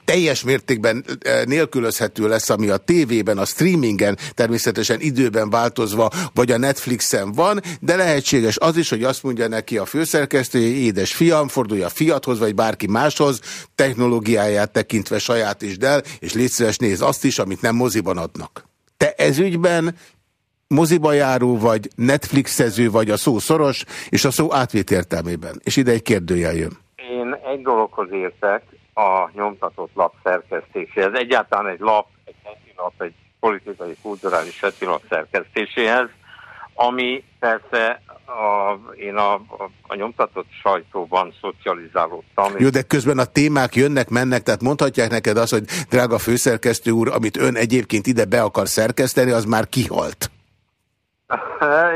teljes mértékben nélkülözhető lesz, ami a tévében, a streamingen természetesen időben változva, vagy a Netflixen van, de lehetséges az is, hogy azt mondja neki a főszerkesztője, édes fiam, fordulja a fiathoz, vagy bárki máshoz, technológiáját tekintve saját is del, és légy szíves, néz azt is, amit nem moziban adnak. Te ezügyben moziba járó vagy, Netflixező vagy a szó szoros, és a szó átvét értelmében. És ide egy kérdőjel jön. Én egy dologhoz értek, a nyomtatott lap szerkesztéséhez. Egyáltalán egy lap, egy heti lap, egy politikai, kulturális heti lap szerkesztéséhez, ami persze a, én a, a, a nyomtatott sajtóban szocializálódtam. Jó, de közben a témák jönnek, mennek, tehát mondhatják neked azt, hogy drága főszerkesztő úr, amit ön egyébként ide be akar szerkeszteni, az már kihalt.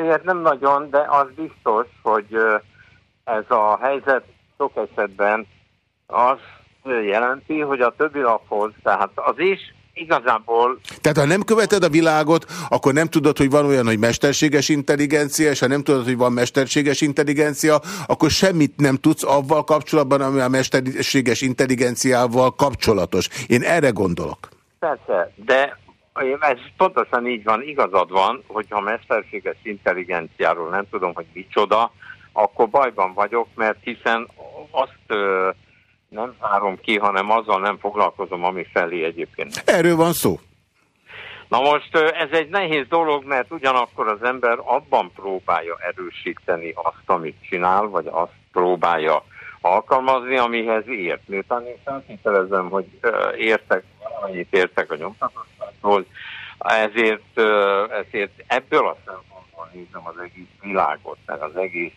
Ilyet nem nagyon, de az biztos, hogy ez a helyzet sok esetben az jelenti, hogy a többi laphoz, tehát az is igazából... Tehát ha nem követed a világot, akkor nem tudod, hogy van olyan, hogy mesterséges intelligencia, és ha nem tudod, hogy van mesterséges intelligencia, akkor semmit nem tudsz avval kapcsolatban, ami a mesterséges intelligenciával kapcsolatos. Én erre gondolok. Persze, de ez pontosan így van, igazad van, hogyha mesterséges intelligenciáról nem tudom, hogy micsoda, akkor bajban vagyok, mert hiszen azt nem várom ki, hanem azzal nem foglalkozom, ami felé egyébként. Erről van szó. Na most ez egy nehéz dolog, mert ugyanakkor az ember abban próbálja erősíteni azt, amit csinál, vagy azt próbálja alkalmazni, amihez ért. Miután én feltételezem, hogy értek, valamit értek a nyomtatásról, ezért, ezért ebből a szempontból nézem az egész világot, meg az egész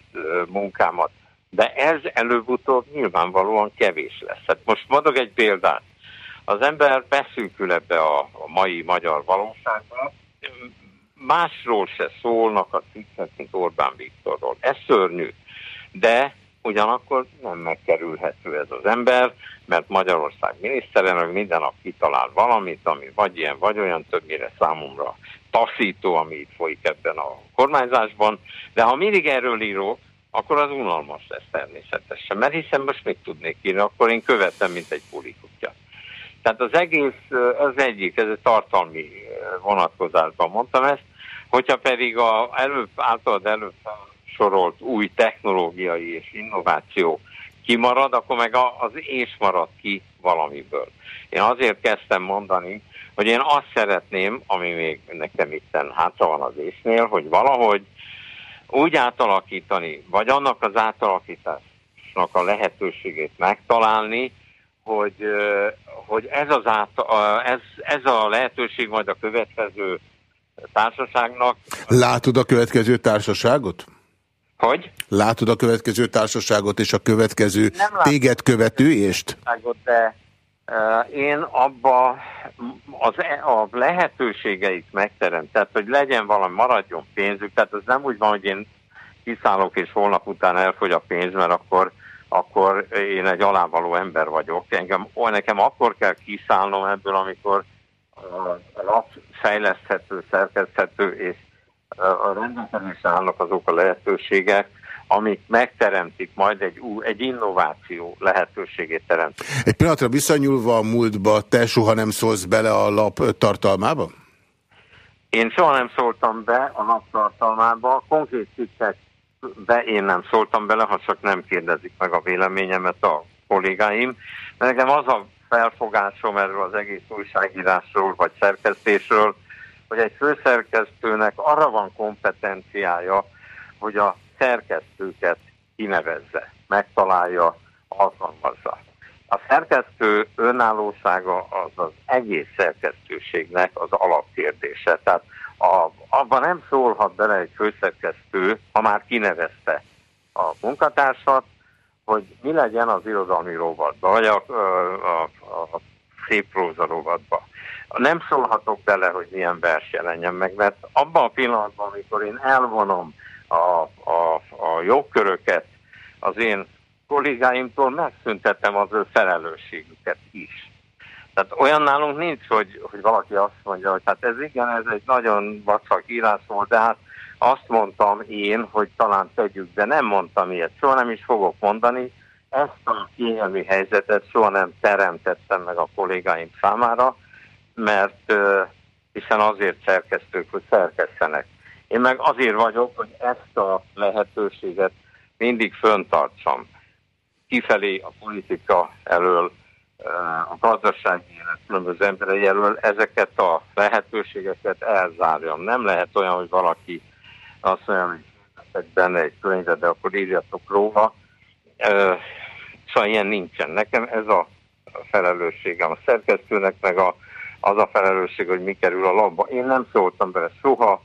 munkámat. De ez előbb-utóbb nyilvánvalóan kevés lesz. Hát most mondok egy példát. Az ember beszűkül ebbe a, mai magyar valóságba, másról se szólnak a cikkek, mint Orbán Viktorról. Ez szörnyű. De ugyanakkor nem megkerülhető ez az ember, mert Magyarország miniszterelnök minden nap kitalál valamit, ami vagy ilyen, vagy olyan többnyire számomra taszító, ami itt folyik ebben a kormányzásban, de ha mindig erről írok, akkor az unalmas lesz természetesen, mert hiszen most mit tudnék írni, akkor én követem, mint egy pulikutya. Tehát az egész, az egyik, ez egy tartalmi vonatkozásban mondtam ezt, hogyha pedig a előbb, általad előbb sorolt új technológiai és innováció kimarad, akkor meg az és marad ki valamiből. Én azért kezdtem mondani, hogy én azt szeretném, ami még nekem itt hátra van az észnél, hogy valahogy úgy átalakítani, vagy annak az átalakításnak a lehetőségét megtalálni, hogy, hogy ez, az át, ez, ez a lehetőség majd a következő társaságnak. Látod a következő társaságot? Hogy? Látod a következő társaságot és a következő téged követő ést? De én abba az, e, a lehetőségeit megterem, tehát hogy legyen valami, maradjon pénzük, tehát az nem úgy van, hogy én kiszállok és holnap után elfogy a pénz, mert akkor, akkor én egy alávaló ember vagyok. Engem, nekem akkor kell kiszállnom ebből, amikor a lap fejleszthető, szerkeszthető és a rendelkezésre állnak azok a lehetőségek, amik megteremtik majd egy, egy innováció lehetőségét teremt. Egy pillanatra visszanyúlva a múltba, te soha nem szólsz bele a lap tartalmába? Én soha nem szóltam be a lap tartalmába, konkrét be én nem szóltam bele, ha csak nem kérdezik meg a véleményemet a kollégáim. De nekem az a felfogásom erről az egész újságírásról vagy szerkesztésről, hogy egy főszerkesztőnek arra van kompetenciája, hogy a szerkesztőket kinevezze, megtalálja, alkalmazza. A szerkesztő önállósága az az egész szerkesztőségnek az alapkérdése. Tehát a, abban nem szólhat bele egy főszerkesztő, ha már kinevezte a munkatársat, hogy mi legyen az irodalmi rovatban, vagy a, a, a, szép próza rovatban nem szólhatok bele, hogy milyen vers jelenjen meg, mert abban a pillanatban, amikor én elvonom a, a, a jogköröket az én kollégáimtól, megszüntetem az ő felelősségüket is. Tehát olyan nálunk nincs, hogy, hogy valaki azt mondja, hogy hát ez igen, ez egy nagyon vacak írás volt, de hát azt mondtam én, hogy talán tegyük, de nem mondtam ilyet, soha nem is fogok mondani. Ezt a kényelmi helyzetet soha nem teremtettem meg a kollégáim számára, mert hiszen azért szerkesztők, hogy szerkesztenek. Én meg azért vagyok, hogy ezt a lehetőséget mindig föntartsam. Kifelé a politika elől, a gazdasági élet különböző emberei elől ezeket a lehetőségeket elzárjam. Nem lehet olyan, hogy valaki azt mondja, hogy benne egy könyvet, de akkor írjatok róla. Szóval ilyen nincsen. Nekem ez a felelősségem a szerkesztőnek, meg a az a felelősség, hogy mi kerül a labba. Én nem szóltam bele soha,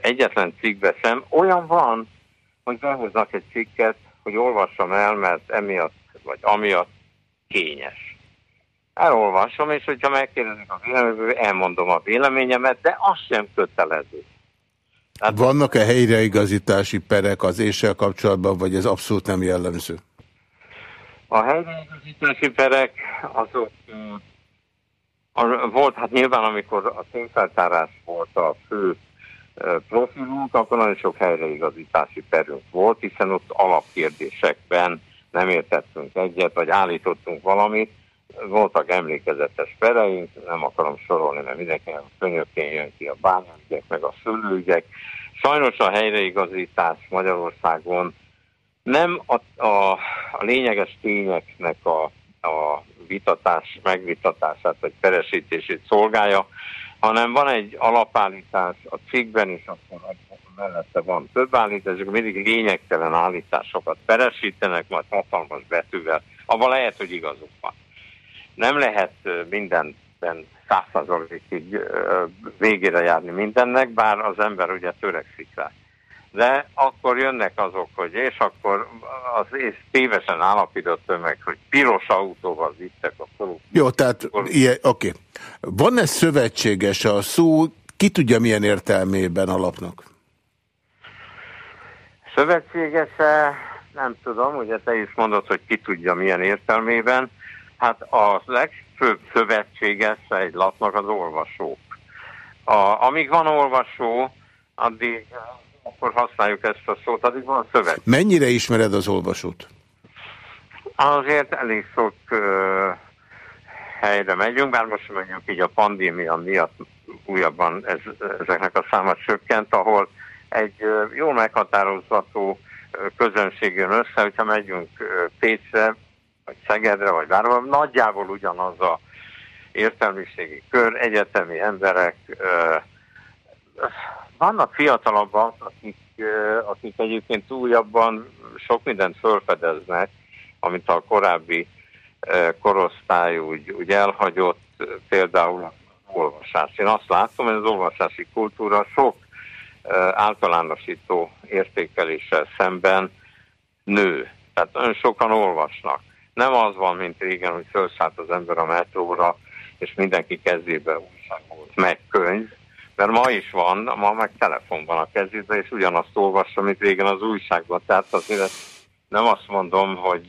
egyetlen cikkbe sem. Olyan van, hogy behoznak egy cikket, hogy olvassam el, mert emiatt, vagy amiatt kényes. Elolvasom, és hogyha megkérdezik a véleményből, elmondom a véleményemet, de az sem kötelező. Tehát Vannak-e helyreigazítási perek az éssel kapcsolatban, vagy ez abszolút nem jellemző? A helyreigazítási perek azok volt, hát nyilván amikor a tényfeltárás volt a fő profilunk, akkor nagyon sok helyreigazítási perünk volt, hiszen ott alapkérdésekben nem értettünk egyet, vagy állítottunk valamit, voltak emlékezetes pereink, nem akarom sorolni, mert mindenkinek a könyökén jön ki a bányaügyek, meg a szülőügyek. Sajnos a helyreigazítás Magyarországon nem a, a, a lényeges tényeknek a, a vitatás, megvitatását vagy peresítését szolgálja, hanem van egy alapállítás a cikkben, és akkor mellette van több állítás, és mindig lényegtelen állításokat peresítenek, majd hatalmas betűvel, abban lehet, hogy igazuk van. Nem lehet mindenben százszázalékig végére járni mindennek, bár az ember ugye törekszik rá. De akkor jönnek azok, hogy és akkor az és tévesen állapított meg, hogy piros autóval vittek a korrupciót. Jó, tehát oké. Okay. Van-e szövetséges a szó, ki tudja milyen értelmében alapnak? Szövetségese, nem tudom, ugye te is mondod, hogy ki tudja milyen értelmében. Hát a legfőbb szövetséges egy lapnak az olvasók. A, amíg van olvasó, addig akkor használjuk ezt a szót, addig van szövet. Mennyire ismered az olvasót? Azért elég sok uh, helyre megyünk, bár most mondjuk így a pandémia miatt újabban ez, ezeknek a száma csökkent, ahol egy uh, jól meghatározható uh, közönség jön össze, hogyha megyünk uh, Pécsre, vagy Szegedre, vagy bárhol, nagyjából ugyanaz a értelmiségi kör, egyetemi emberek, vannak fiatalabbak, akik, akik egyébként újabban sok mindent felfedeznek, amit a korábbi korosztály úgy, úgy elhagyott, például olvasás. Én azt látom, hogy az olvasási kultúra sok általánosító értékeléssel szemben nő. Tehát nagyon sokan olvasnak. Nem az van, mint régen, hogy felszállt az ember a metróra, és mindenki kezébe újság volt, meg könyv, mert ma is van, ma meg telefon van a kezében, és ugyanazt olvassa, mint régen az újságban. Tehát azért nem azt mondom, hogy,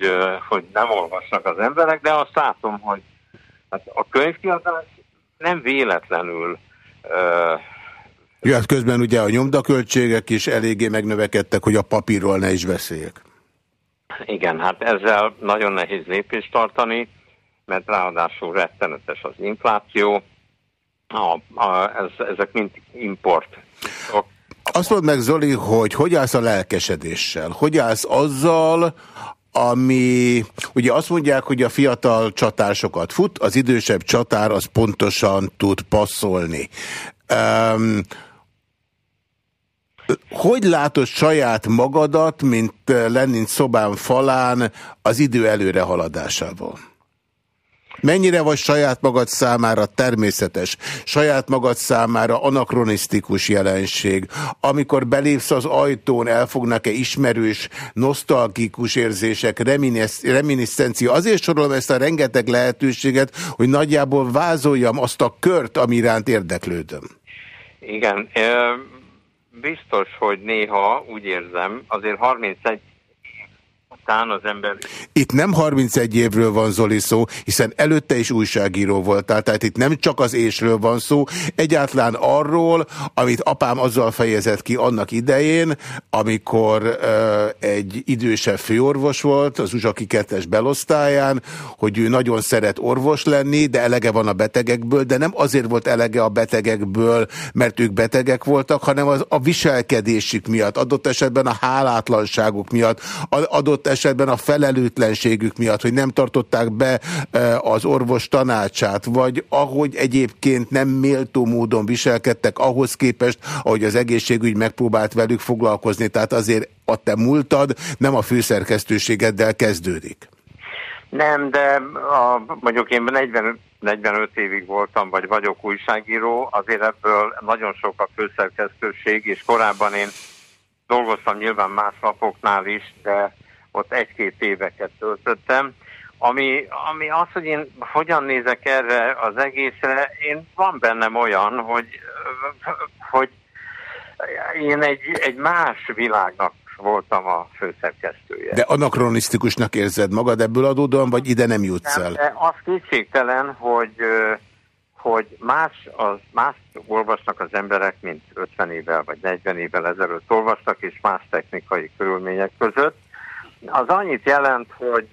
hogy nem olvasnak az emberek, de azt látom, hogy hát a könyvkiadás nem véletlenül uh, jó, hát közben ugye a nyomdaköltségek is eléggé megnövekedtek, hogy a papírról ne is beszéljek. Igen, hát ezzel nagyon nehéz lépést tartani, mert ráadásul rettenetes az infláció, a, a, ez, ezek mind import. Azt mondd meg, Zoli, hogy hogy állsz a lelkesedéssel? Hogy állsz azzal, ami, ugye azt mondják, hogy a fiatal csatár sokat fut, az idősebb csatár az pontosan tud passzolni. Um, hogy látod saját magadat, mint Lenin szobán falán az idő előre haladásával? Mennyire vagy saját magad számára természetes, saját magad számára anakronisztikus jelenség, amikor belépsz az ajtón, elfognak-e ismerős, nosztalgikus érzések, reminiszencia. Azért sorolom ezt a rengeteg lehetőséget, hogy nagyjából vázoljam azt a kört, ami iránt érdeklődöm. Igen, biztos, hogy néha úgy érzem, azért 31 után az ember... Itt nem 31 évről van Zoli szó, hiszen előtte is újságíró voltál, tehát itt nem csak az ésről van szó, egyáltalán arról, amit apám azzal fejezett ki annak idején, amikor uh, egy idősebb főorvos volt az Uzsaki kettes belosztályán, hogy ő nagyon szeret orvos lenni, de elege van a betegekből, de nem azért volt elege a betegekből, mert ők betegek voltak, hanem az, a viselkedésük miatt, adott esetben a hálátlanságuk miatt, adott esetben esetben a felelőtlenségük miatt, hogy nem tartották be e, az orvos tanácsát, vagy ahogy egyébként nem méltó módon viselkedtek ahhoz képest, ahogy az egészségügy megpróbált velük foglalkozni. Tehát azért a te múltad nem a főszerkesztőségeddel kezdődik. Nem, de a, mondjuk én 40, 45 évig voltam, vagy vagyok újságíró, azért ebből nagyon sok a főszerkesztőség, és korábban én dolgoztam nyilván más lapoknál is, de ott egy-két éveket töltöttem, ami, ami az, hogy én hogyan nézek erre az egészre, én van bennem olyan, hogy, hogy én egy, egy más világnak voltam a főszerkesztője. De anakronisztikusnak érzed magad ebből adódóan, vagy ide nem jutsz el? Nem, az kétségtelen, hogy, hogy más, az, más olvasnak az emberek, mint 50 évvel vagy 40 évvel ezelőtt olvastak, és más technikai körülmények között az annyit jelent, hogy,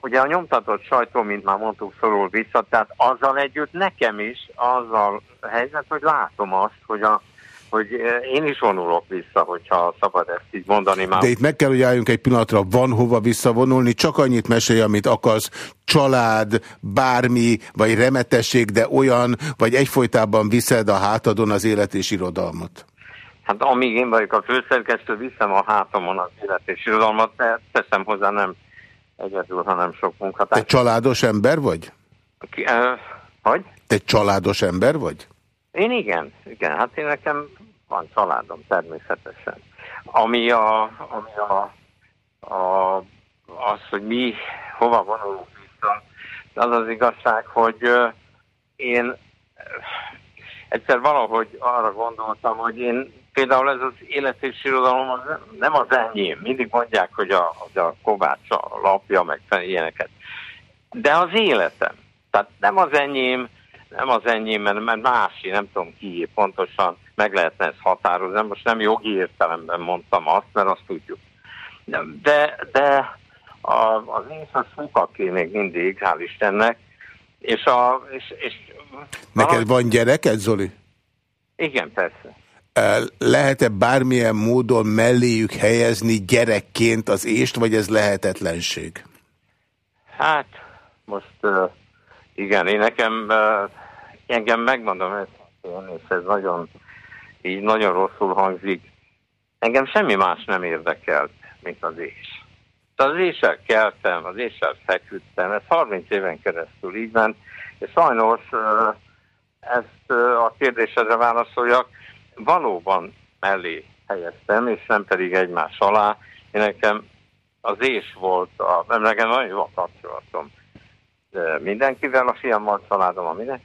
ugye a nyomtatott sajtó, mint már mondtuk, szorul vissza, tehát azzal együtt nekem is azzal a helyzet, hogy látom azt, hogy a hogy én is vonulok vissza, hogyha szabad ezt így mondani. Már. De itt meg kell, hogy álljunk egy pillanatra, van hova visszavonulni, csak annyit mesélj, amit akarsz, család, bármi, vagy remetesség, de olyan, vagy egyfolytában viszed a hátadon az élet és irodalmat. Hát amíg én vagyok a főszerkesztő, viszem a hátamon az élet és irodalmat, de teszem hozzá nem egyedül, hanem sok munkatárs. Te családos ember vagy? Ki, uh, hogy? Te családos ember vagy? Én igen, igen. Hát én nekem van családom természetesen. Ami a, ami a, a az, hogy mi hova vonulunk vissza, az az igazság, hogy én egyszer valahogy arra gondoltam, hogy én például ez az élet és irodalom az nem az enyém. Mindig mondják, hogy a, hogy a Kovács a lapja, meg ilyeneket. De az életem. Tehát nem az enyém, nem az enyém, mert, mert másé, nem tudom ki pontosan meg lehetne ezt határozni. Most nem jogi értelemben mondtam azt, mert azt tudjuk. De, de a, az én az fokaké még mindig, hál' Istennek, és a... És, és Neked van gyereket, Zoli? Igen, persze. Lehet-e bármilyen módon melléjük helyezni gyerekként az ést, vagy ez lehetetlenség? Hát, most igen, én nekem, engem megmondom ezt, és ez nagyon, így nagyon rosszul hangzik. Engem semmi más nem érdekelt, mint az és. Az éssel keltem, az éssel feküdtem, ez 30 éven keresztül így ment, és sajnos ezt a kérdésedre válaszoljak, valóban mellé helyeztem, és nem pedig egymás alá. Én nekem az és volt, a, nekem nagyon jó a kapcsolatom de mindenkivel, a fiammal, családom, a minden,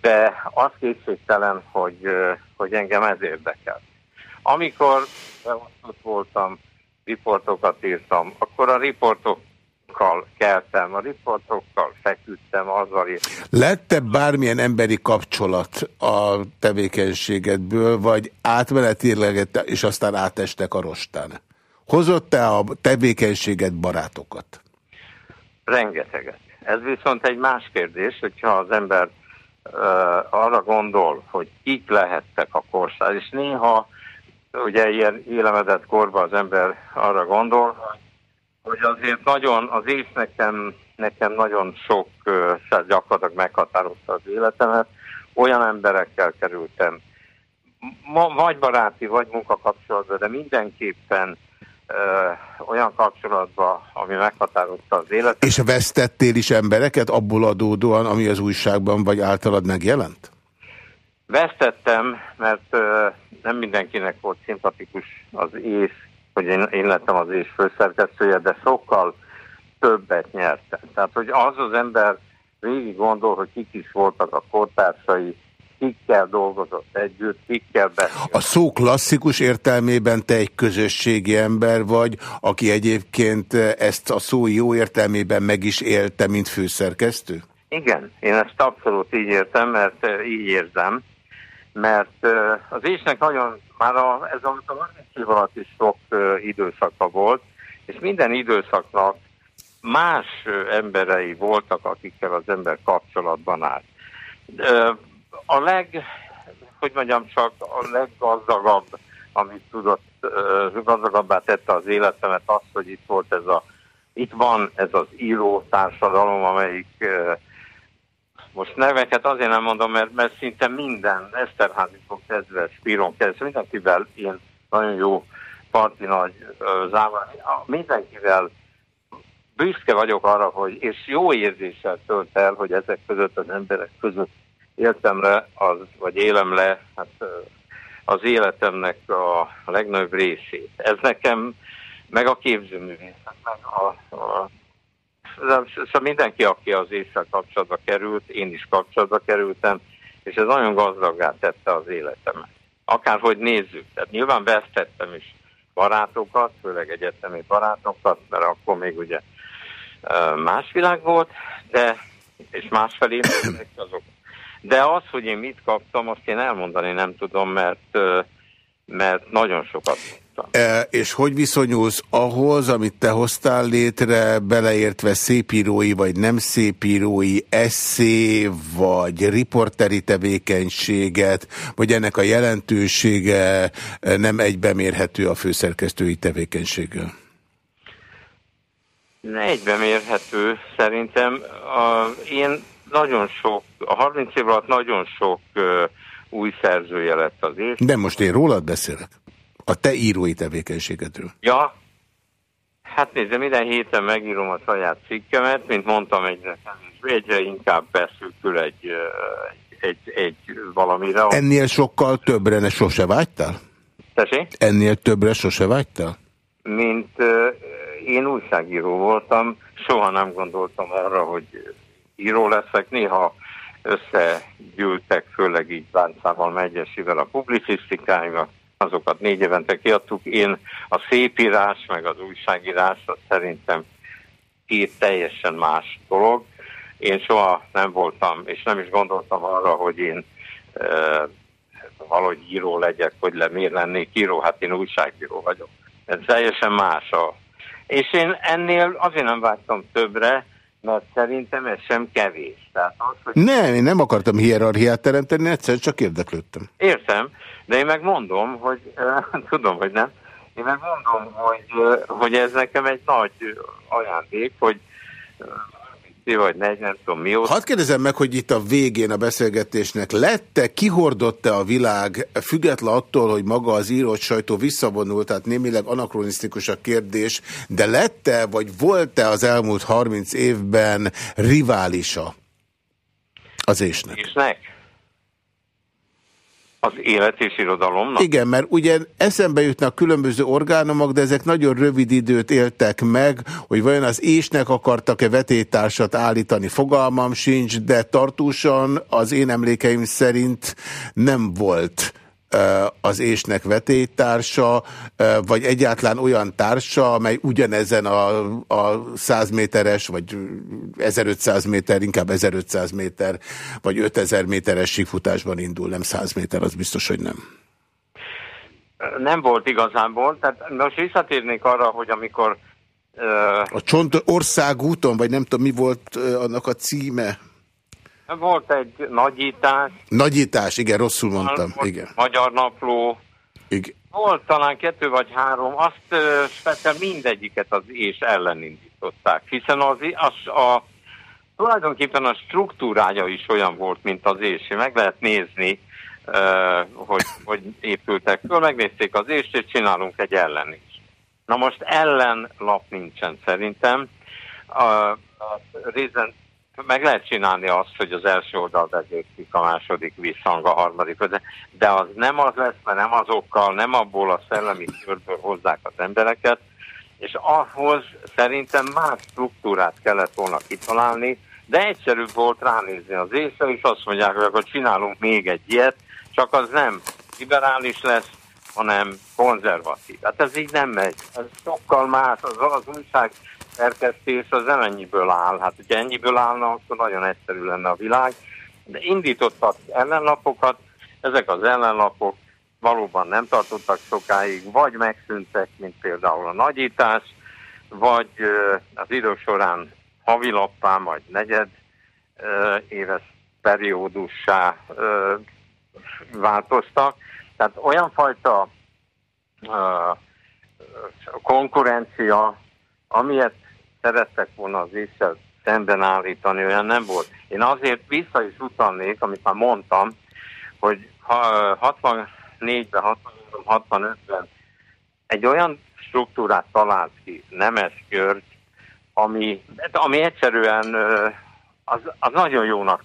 de az készségtelen, hogy, hogy engem ez érdekel. Amikor ott voltam, riportokat írtam, akkor a riportok riportokkal keltem, a riportokkal feküdtem, azzal is. Lette bármilyen emberi kapcsolat a tevékenységedből, vagy átmenetileg, és aztán átestek a rostán? Hozott-e a tevékenységet barátokat? Rengeteget. Ez viszont egy más kérdés, hogyha az ember uh, arra gondol, hogy kik lehettek a korszár, és néha ugye ilyen élemedett korban az ember arra gondol, hogy hogy azért nagyon, az év nekem, nekem nagyon sok, gyakorlatilag meghatározta az életemet. Olyan emberekkel kerültem, ma, vagy baráti, vagy munkakapcsolatban, de mindenképpen uh, olyan kapcsolatban, ami meghatározta az életet. És vesztettél is embereket abból adódóan, ami az újságban vagy általad megjelent? Vesztettem, mert uh, nem mindenkinek volt szimpatikus az ész, hogy én, én lettem az és főszerkesztője, de sokkal többet nyertem. Tehát, hogy az az ember végig gondol, hogy kik is voltak a kortársai, kikkel dolgozott együtt, kikkel beszélt. A szó klasszikus értelmében te egy közösségi ember vagy, aki egyébként ezt a szó jó értelmében meg is élte, mint főszerkesztő? Igen, én ezt abszolút így értem, mert így érzem, mert az ésnek nagyon, már a, ez a 30 év alatt is sok időszaka volt, és minden időszaknak más emberei voltak, akikkel az ember kapcsolatban állt. A leg, hogy mondjam csak, a leggazdagabb, amit tudott, gazdagabbá tette az életemet az, hogy itt volt ez a, itt van ez az író társadalom, amelyik most neveket azért nem mondom, mert, mert szinte minden, Eszterházitól kezdve, Spiron kezdve, mindenkivel ilyen nagyon jó parti nagy závar, mindenkivel büszke vagyok arra, hogy, és jó érzéssel tölt el, hogy ezek között az emberek között éltem le, az, vagy élem le hát, az életemnek a legnagyobb részét. Ez nekem, meg a képzőművészet, meg a, a szóval mindenki, aki az észre kapcsolatba került, én is kapcsolatba kerültem, és ez nagyon gazdaggá tette az életemet. Akárhogy nézzük, tehát nyilván vesztettem is barátokat, főleg egyetemi barátokat, mert akkor még ugye más világ volt, de, és másfelé azok. De az, hogy én mit kaptam, azt én elmondani nem tudom, mert, mert nagyon sokat hallottam. E, és hogy viszonyulsz ahhoz, amit te hoztál létre, beleértve szépírói vagy nem szépírói eszé, vagy riporteri tevékenységet, vagy ennek a jelentősége nem egybemérhető a főszerkesztői tevékenységgel? Egybemérhető szerintem. A, én nagyon sok, a 30 év alatt nagyon sok új szerzője lett az és. De most én rólad beszélek. A te írói tevékenységedről. Ja, hát nézd, minden héten megírom a saját cikkemet, mint mondtam, egyre, egyre inkább beszűkül egy, egy, egy, valamire. Ennél sokkal többre ne sose vágytál? Tessék? Ennél többre sose vágytál? Mint én újságíró voltam, soha nem gondoltam arra, hogy író leszek, néha összegyűltek, főleg így báncával megyesivel a publicisztikáimat, azokat négy évente kiadtuk. Én a szépírás, meg az újságírás, az szerintem két teljesen más dolog. Én soha nem voltam, és nem is gondoltam arra, hogy én e, valahogy író legyek, hogy le, miért lennék író, hát én újságíró vagyok. Ez teljesen más. A... És én ennél azért nem vágtam többre, mert szerintem ez sem kevés. Tehát az, hogy... Nem, én nem akartam hierarchiát teremteni, egyszerűen csak érdeklődtem. Értem, de én meg mondom, hogy tudom, hogy nem, én meg mondom, hogy, hogy ez nekem egy nagy ajándék, hogy uh, vagy negy, nem tudom mióta. Hadd kérdezem meg, hogy itt a végén a beszélgetésnek lette, kihordott-e a világ, független attól, hogy maga az írott sajtó visszavonult, tehát némileg anakronisztikus a kérdés, de lette, vagy volt-e az elmúlt 30 évben riválisa az ésnek? Ésnek? Az élet és irodalomnak? Igen, mert ugye eszembe jutnak különböző orgánumok, de ezek nagyon rövid időt éltek meg, hogy vajon az ésnek akartak-e vetétársat állítani, fogalmam sincs, de tartósan az én emlékeim szerint nem volt az ésnek vetétársa, vagy egyáltalán olyan társa, amely ugyanezen a, a 100 méteres, vagy 1500 méter, inkább 1500 méter, vagy 5000 méteres síkfutásban indul, nem 100 méter, az biztos, hogy nem. Nem volt igazából, tehát most visszatérnék arra, hogy amikor... Uh... A Csont országúton, vagy nem tudom, mi volt annak a címe? Volt egy nagyítás. Nagyítás, igen, rosszul mondtam. Igen. Magyar napló. Igen. Volt talán kettő vagy három, azt speciál mindegyiket az és ellenindították, hiszen az, az a, tulajdonképpen a struktúrája is olyan volt, mint az és. Meg lehet nézni, hogy, hogy épültek föl, megnézték az és és csinálunk egy ellen is. Na most ellenlap nincsen szerintem. A, a részen meg lehet csinálni azt, hogy az első oldal vezérzik, a második visszhang, a harmadik, de, de az nem az lesz, mert nem azokkal, nem abból a szellemi körből hozzák az embereket, és ahhoz szerintem más struktúrát kellett volna kitalálni, de egyszerűbb volt ránézni az észre, és azt mondják, hogy akkor csinálunk még egy ilyet, csak az nem liberális lesz, hanem konzervatív. Hát ez így nem megy. Ez sokkal más. Az, az újság szerkesztés az nem ennyiből áll. Hát, hogyha ennyiből állna, akkor nagyon egyszerű lenne a világ. De indítottak ellenlapokat, ezek az ellenlapok valóban nem tartottak sokáig, vagy megszűntek, mint például a nagyítás, vagy az idő során havilappá, vagy negyed éves periódussá változtak. Tehát olyan fajta konkurencia, amilyet szerettek volna az észre szemben állítani, olyan nem volt. Én azért vissza is utalnék, amit már mondtam, hogy 64-ben, 65-ben egy olyan struktúrát talált ki Nemes György, ami, ami egyszerűen az, az nagyon jónak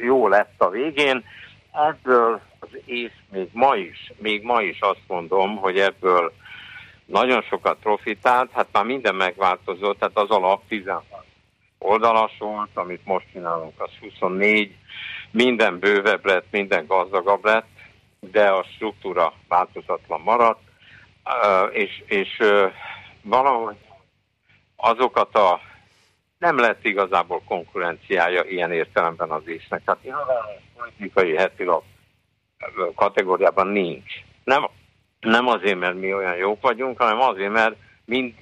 jó lett a végén. Ebből az ész még ma is, még ma is azt mondom, hogy ebből nagyon sokat profitált, hát már minden megváltozott, tehát az alap 16 oldalas volt, amit most csinálunk, az 24, minden bővebb lett, minden gazdagabb lett, de a struktúra változatlan maradt, és, és valahogy azokat a nem lett igazából konkurenciája ilyen értelemben az észnek. Tehát a politikai hetilap kategóriában nincs. Nem, Nem azért, mert mi olyan jók vagyunk, hanem azért, mert mind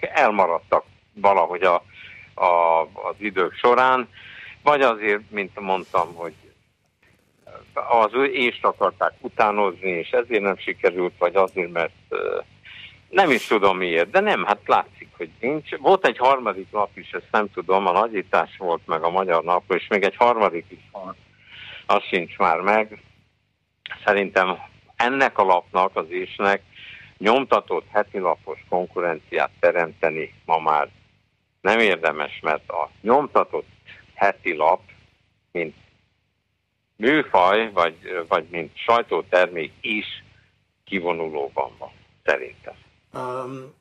elmaradtak valahogy a, a, az idők során, vagy azért, mint mondtam, hogy az ést akarták utánozni, és ezért nem sikerült, vagy azért, mert nem is tudom miért, de nem, hát látszik, hogy nincs. Volt egy harmadik nap is, ezt nem tudom, a nagyítás volt meg a magyar nap, és még egy harmadik is van, az sincs már meg. Szerintem ennek a lapnak, az ésnek nyomtatott heti lapos konkurenciát teremteni ma már nem érdemes, mert a nyomtatott heti lap, mint műfaj, vagy, vagy mint sajtótermék is kivonulóban van, szerintem. Um,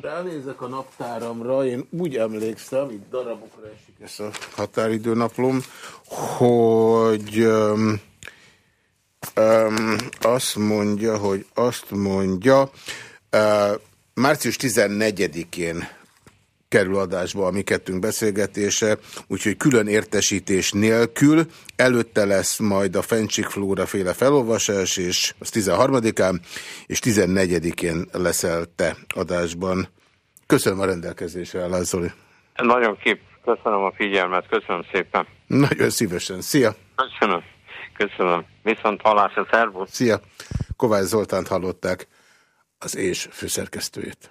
ránézek a naptáramra, én úgy emlékszem, itt darabokra esik ez a határidőnaplom, hogy um, um, azt mondja, hogy azt mondja, uh, március 14-én kerül adásba a mi kettünk beszélgetése, úgyhogy külön értesítés nélkül előtte lesz majd a Fencsik Flóra féle felolvasás, és az 13-án, és 14-én leszel te adásban. Köszönöm a rendelkezésre, Lázoli. Nagyon kép, köszönöm a figyelmet, köszönöm szépen. Nagyon szívesen. Szia! Köszönöm. Köszönöm. Viszont hallásra, szervusz! Szia! Kovács Zoltánt hallották, az és főszerkesztőjét.